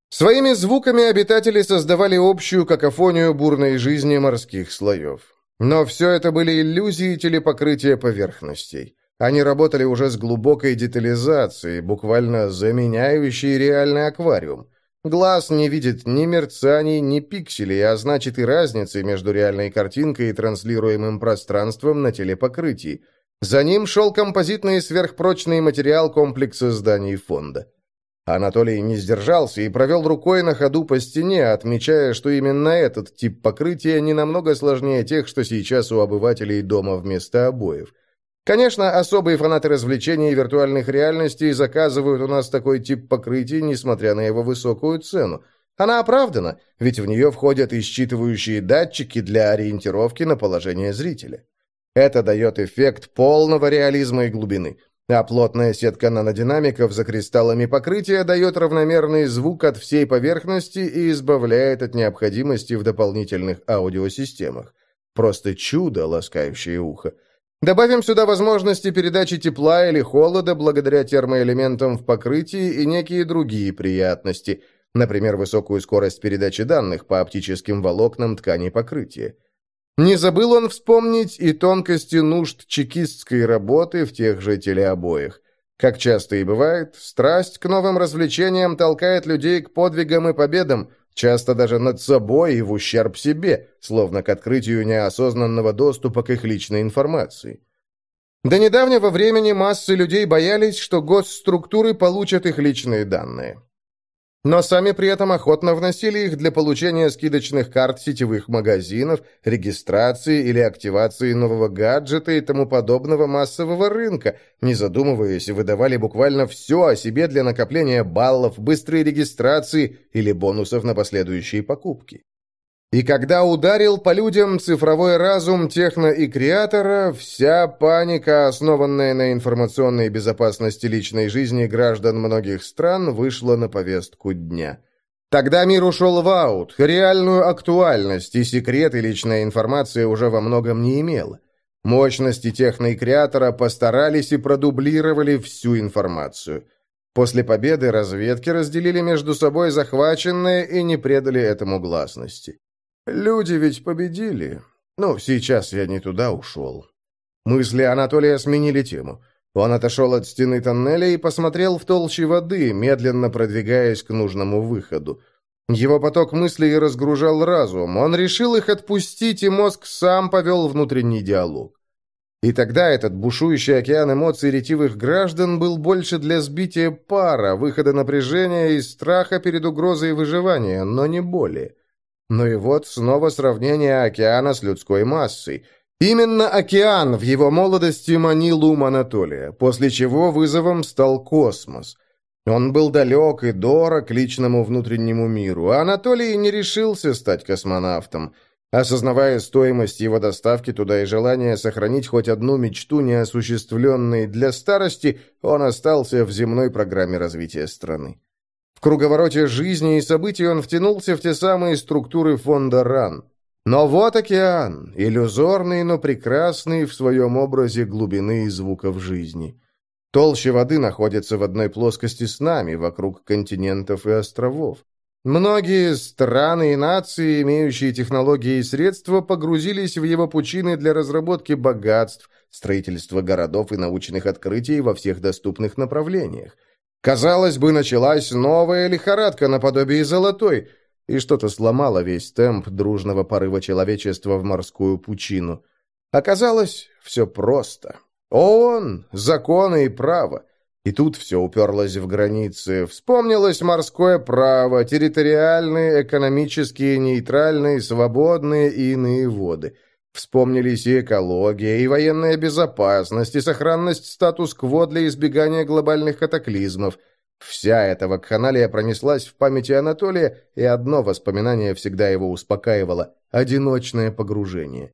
Своими звуками обитатели создавали общую какофонию бурной жизни морских слоев. Но все это были иллюзии телепокрытия поверхностей. Они работали уже с глубокой детализацией, буквально заменяющей реальный аквариум. Глаз не видит ни мерцаний, ни пикселей, а значит и разницы между реальной картинкой и транслируемым пространством на телепокрытии. За ним шел композитный сверхпрочный материал комплекса зданий фонда. Анатолий не сдержался и провел рукой на ходу по стене, отмечая, что именно этот тип покрытия не намного сложнее тех, что сейчас у обывателей дома вместо обоев. Конечно, особые фанаты развлечений и виртуальных реальностей заказывают у нас такой тип покрытия, несмотря на его высокую цену. Она оправдана, ведь в нее входят и датчики для ориентировки на положение зрителя. Это дает эффект полного реализма и глубины. А плотная сетка нанодинамиков за кристаллами покрытия дает равномерный звук от всей поверхности и избавляет от необходимости в дополнительных аудиосистемах. Просто чудо, ласкающее ухо. Добавим сюда возможности передачи тепла или холода благодаря термоэлементам в покрытии и некие другие приятности, например, высокую скорость передачи данных по оптическим волокнам ткани покрытия. Не забыл он вспомнить и тонкости нужд чекистской работы в тех же телеобоях. Как часто и бывает, страсть к новым развлечениям толкает людей к подвигам и победам, часто даже над собой и в ущерб себе, словно к открытию неосознанного доступа к их личной информации. До недавнего времени массы людей боялись, что госструктуры получат их личные данные. Но сами при этом охотно вносили их для получения скидочных карт сетевых магазинов, регистрации или активации нового гаджета и тому подобного массового рынка, не задумываясь, выдавали буквально все о себе для накопления баллов, быстрой регистрации или бонусов на последующие покупки. И когда ударил по людям цифровой разум техно и креатора, вся паника, основанная на информационной безопасности личной жизни граждан многих стран, вышла на повестку дня. Тогда мир ушел в аут, реальную актуальность, и секреты личная информация уже во многом не имела. Мощности техно и креатора постарались и продублировали всю информацию. После победы разведки разделили между собой захваченное и не предали этому гласности. Люди ведь победили. Ну, сейчас я не туда ушел. Мысли Анатолия сменили тему. Он отошел от стены тоннеля и посмотрел в толщи воды, медленно продвигаясь к нужному выходу. Его поток мыслей разгружал разум. Он решил их отпустить, и мозг сам повел внутренний диалог. И тогда этот бушующий океан эмоций ретивых граждан был больше для сбития пара, выхода напряжения и страха перед угрозой выживания, но не более. Ну и вот снова сравнение океана с людской массой. Именно океан в его молодости манил ум Анатолия, после чего вызовом стал космос. Он был далек и дорог личному внутреннему миру, а Анатолий не решился стать космонавтом. Осознавая стоимость его доставки туда и желание сохранить хоть одну мечту, неосуществленной для старости, он остался в земной программе развития страны. Круговороте жизни и событий он втянулся в те самые структуры фонда РАН. Но вот океан, иллюзорный, но прекрасный в своем образе глубины и звуков жизни. Толще воды находится в одной плоскости с нами, вокруг континентов и островов. Многие страны и нации, имеющие технологии и средства, погрузились в его пучины для разработки богатств, строительства городов и научных открытий во всех доступных направлениях. Казалось бы, началась новая лихорадка наподобие золотой, и что-то сломало весь темп дружного порыва человечества в морскую пучину. Оказалось, все просто. ООН, законы и право. И тут все уперлось в границы. Вспомнилось морское право, территориальные, экономические, нейтральные, свободные и иные воды. Вспомнились и экология, и военная безопасность, и сохранность статус-кво для избегания глобальных катаклизмов. Вся эта вакханалия пронеслась в памяти Анатолия, и одно воспоминание всегда его успокаивало – одиночное погружение.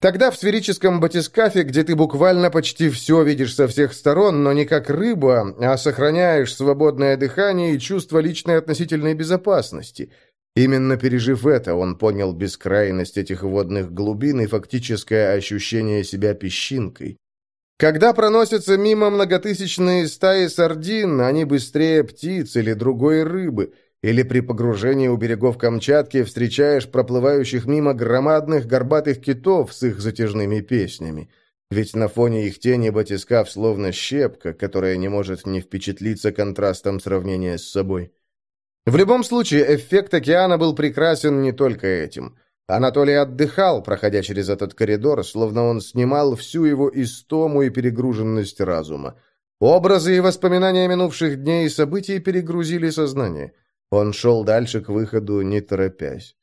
Тогда в сферическом батискафе, где ты буквально почти все видишь со всех сторон, но не как рыба, а сохраняешь свободное дыхание и чувство личной относительной безопасности. Именно пережив это, он понял бескрайность этих водных глубин и фактическое ощущение себя песчинкой. Когда проносятся мимо многотысячные стаи сардин, они быстрее птиц или другой рыбы – или при погружении у берегов Камчатки встречаешь проплывающих мимо громадных горбатых китов с их затяжными песнями. Ведь на фоне их тени батискаф словно щепка, которая не может не впечатлиться контрастом сравнения с собой. В любом случае, эффект океана был прекрасен не только этим. Анатолий отдыхал, проходя через этот коридор, словно он снимал всю его истому и перегруженность разума. Образы и воспоминания минувших дней и событий перегрузили сознание – он шел дальше к выходу, не торопясь.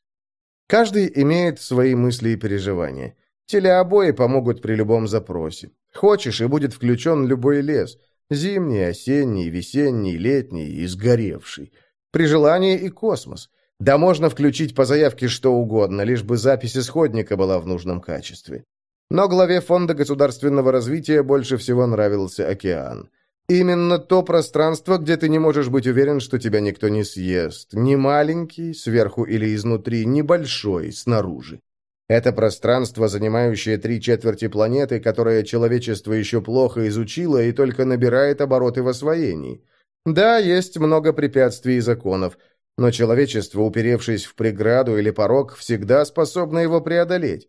Каждый имеет свои мысли и переживания. Телеобои помогут при любом запросе. Хочешь, и будет включен любой лес. Зимний, осенний, весенний, летний и сгоревший. При желании и космос. Да можно включить по заявке что угодно, лишь бы запись исходника была в нужном качестве. Но главе Фонда государственного развития больше всего нравился океан. Именно то пространство, где ты не можешь быть уверен, что тебя никто не съест. Не маленький, сверху или изнутри, не большой, снаружи. Это пространство, занимающее три четверти планеты, которое человечество еще плохо изучило и только набирает обороты в освоении. Да, есть много препятствий и законов, но человечество, уперевшись в преграду или порог, всегда способно его преодолеть.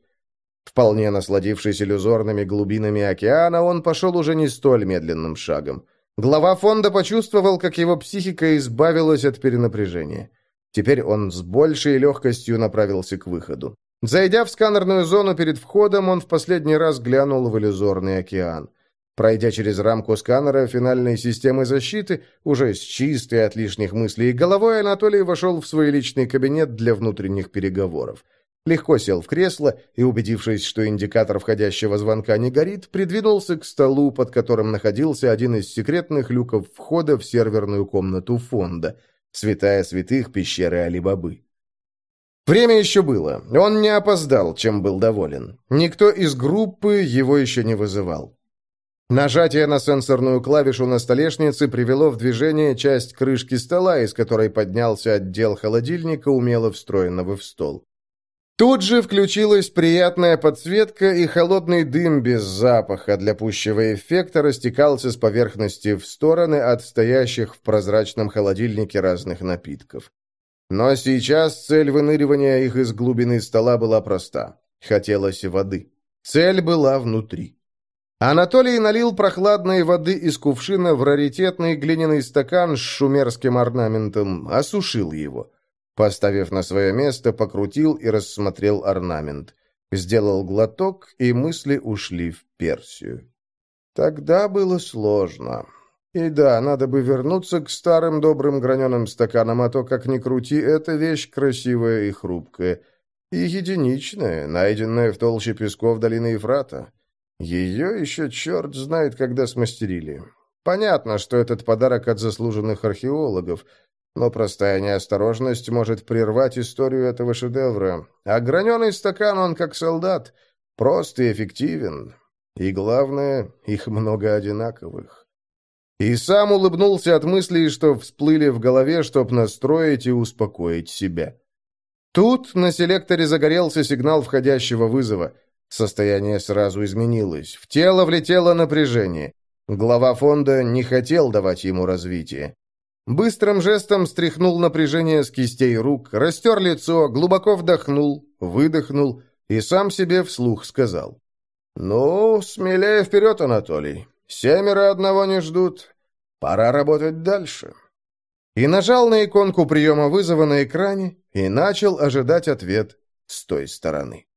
Вполне насладившись иллюзорными глубинами океана, он пошел уже не столь медленным шагом. Глава фонда почувствовал, как его психика избавилась от перенапряжения. Теперь он с большей легкостью направился к выходу. Зайдя в сканерную зону перед входом, он в последний раз глянул в иллюзорный океан. Пройдя через рамку сканера финальной системы защиты, уже с чистой от лишних мыслей головой, Анатолий вошел в свой личный кабинет для внутренних переговоров. Легко сел в кресло и, убедившись, что индикатор входящего звонка не горит, придвинулся к столу, под которым находился один из секретных люков входа в серверную комнату фонда, святая святых пещеры Алибабы. Время еще было. Он не опоздал, чем был доволен. Никто из группы его еще не вызывал. Нажатие на сенсорную клавишу на столешнице привело в движение часть крышки стола, из которой поднялся отдел холодильника, умело встроенного в стол. Тут же включилась приятная подсветка, и холодный дым без запаха для пущего эффекта растекался с поверхности в стороны от стоящих в прозрачном холодильнике разных напитков. Но сейчас цель выныривания их из глубины стола была проста. Хотелось воды. Цель была внутри. Анатолий налил прохладной воды из кувшина в раритетный глиняный стакан с шумерским орнаментом, осушил его. Поставив на свое место, покрутил и рассмотрел орнамент. Сделал глоток, и мысли ушли в Персию. Тогда было сложно. И да, надо бы вернуться к старым добрым граненым стаканам, а то, как ни крути, эта вещь красивая и хрупкая. И единичная, найденная в толще песков долины Ефрата. Ее еще черт знает, когда смастерили. Понятно, что этот подарок от заслуженных археологов — но простая неосторожность может прервать историю этого шедевра. А граненый стакан, он как солдат, прост и эффективен. И главное, их много одинаковых. И сам улыбнулся от мыслей, что всплыли в голове, чтобы настроить и успокоить себя. Тут на селекторе загорелся сигнал входящего вызова. Состояние сразу изменилось. В тело влетело напряжение. Глава фонда не хотел давать ему развитие. Быстрым жестом стряхнул напряжение с кистей рук, растер лицо, глубоко вдохнул, выдохнул и сам себе вслух сказал. «Ну, смелее вперед, Анатолий. Семеро одного не ждут. Пора работать дальше». И нажал на иконку приема вызова на экране и начал ожидать ответ с той стороны.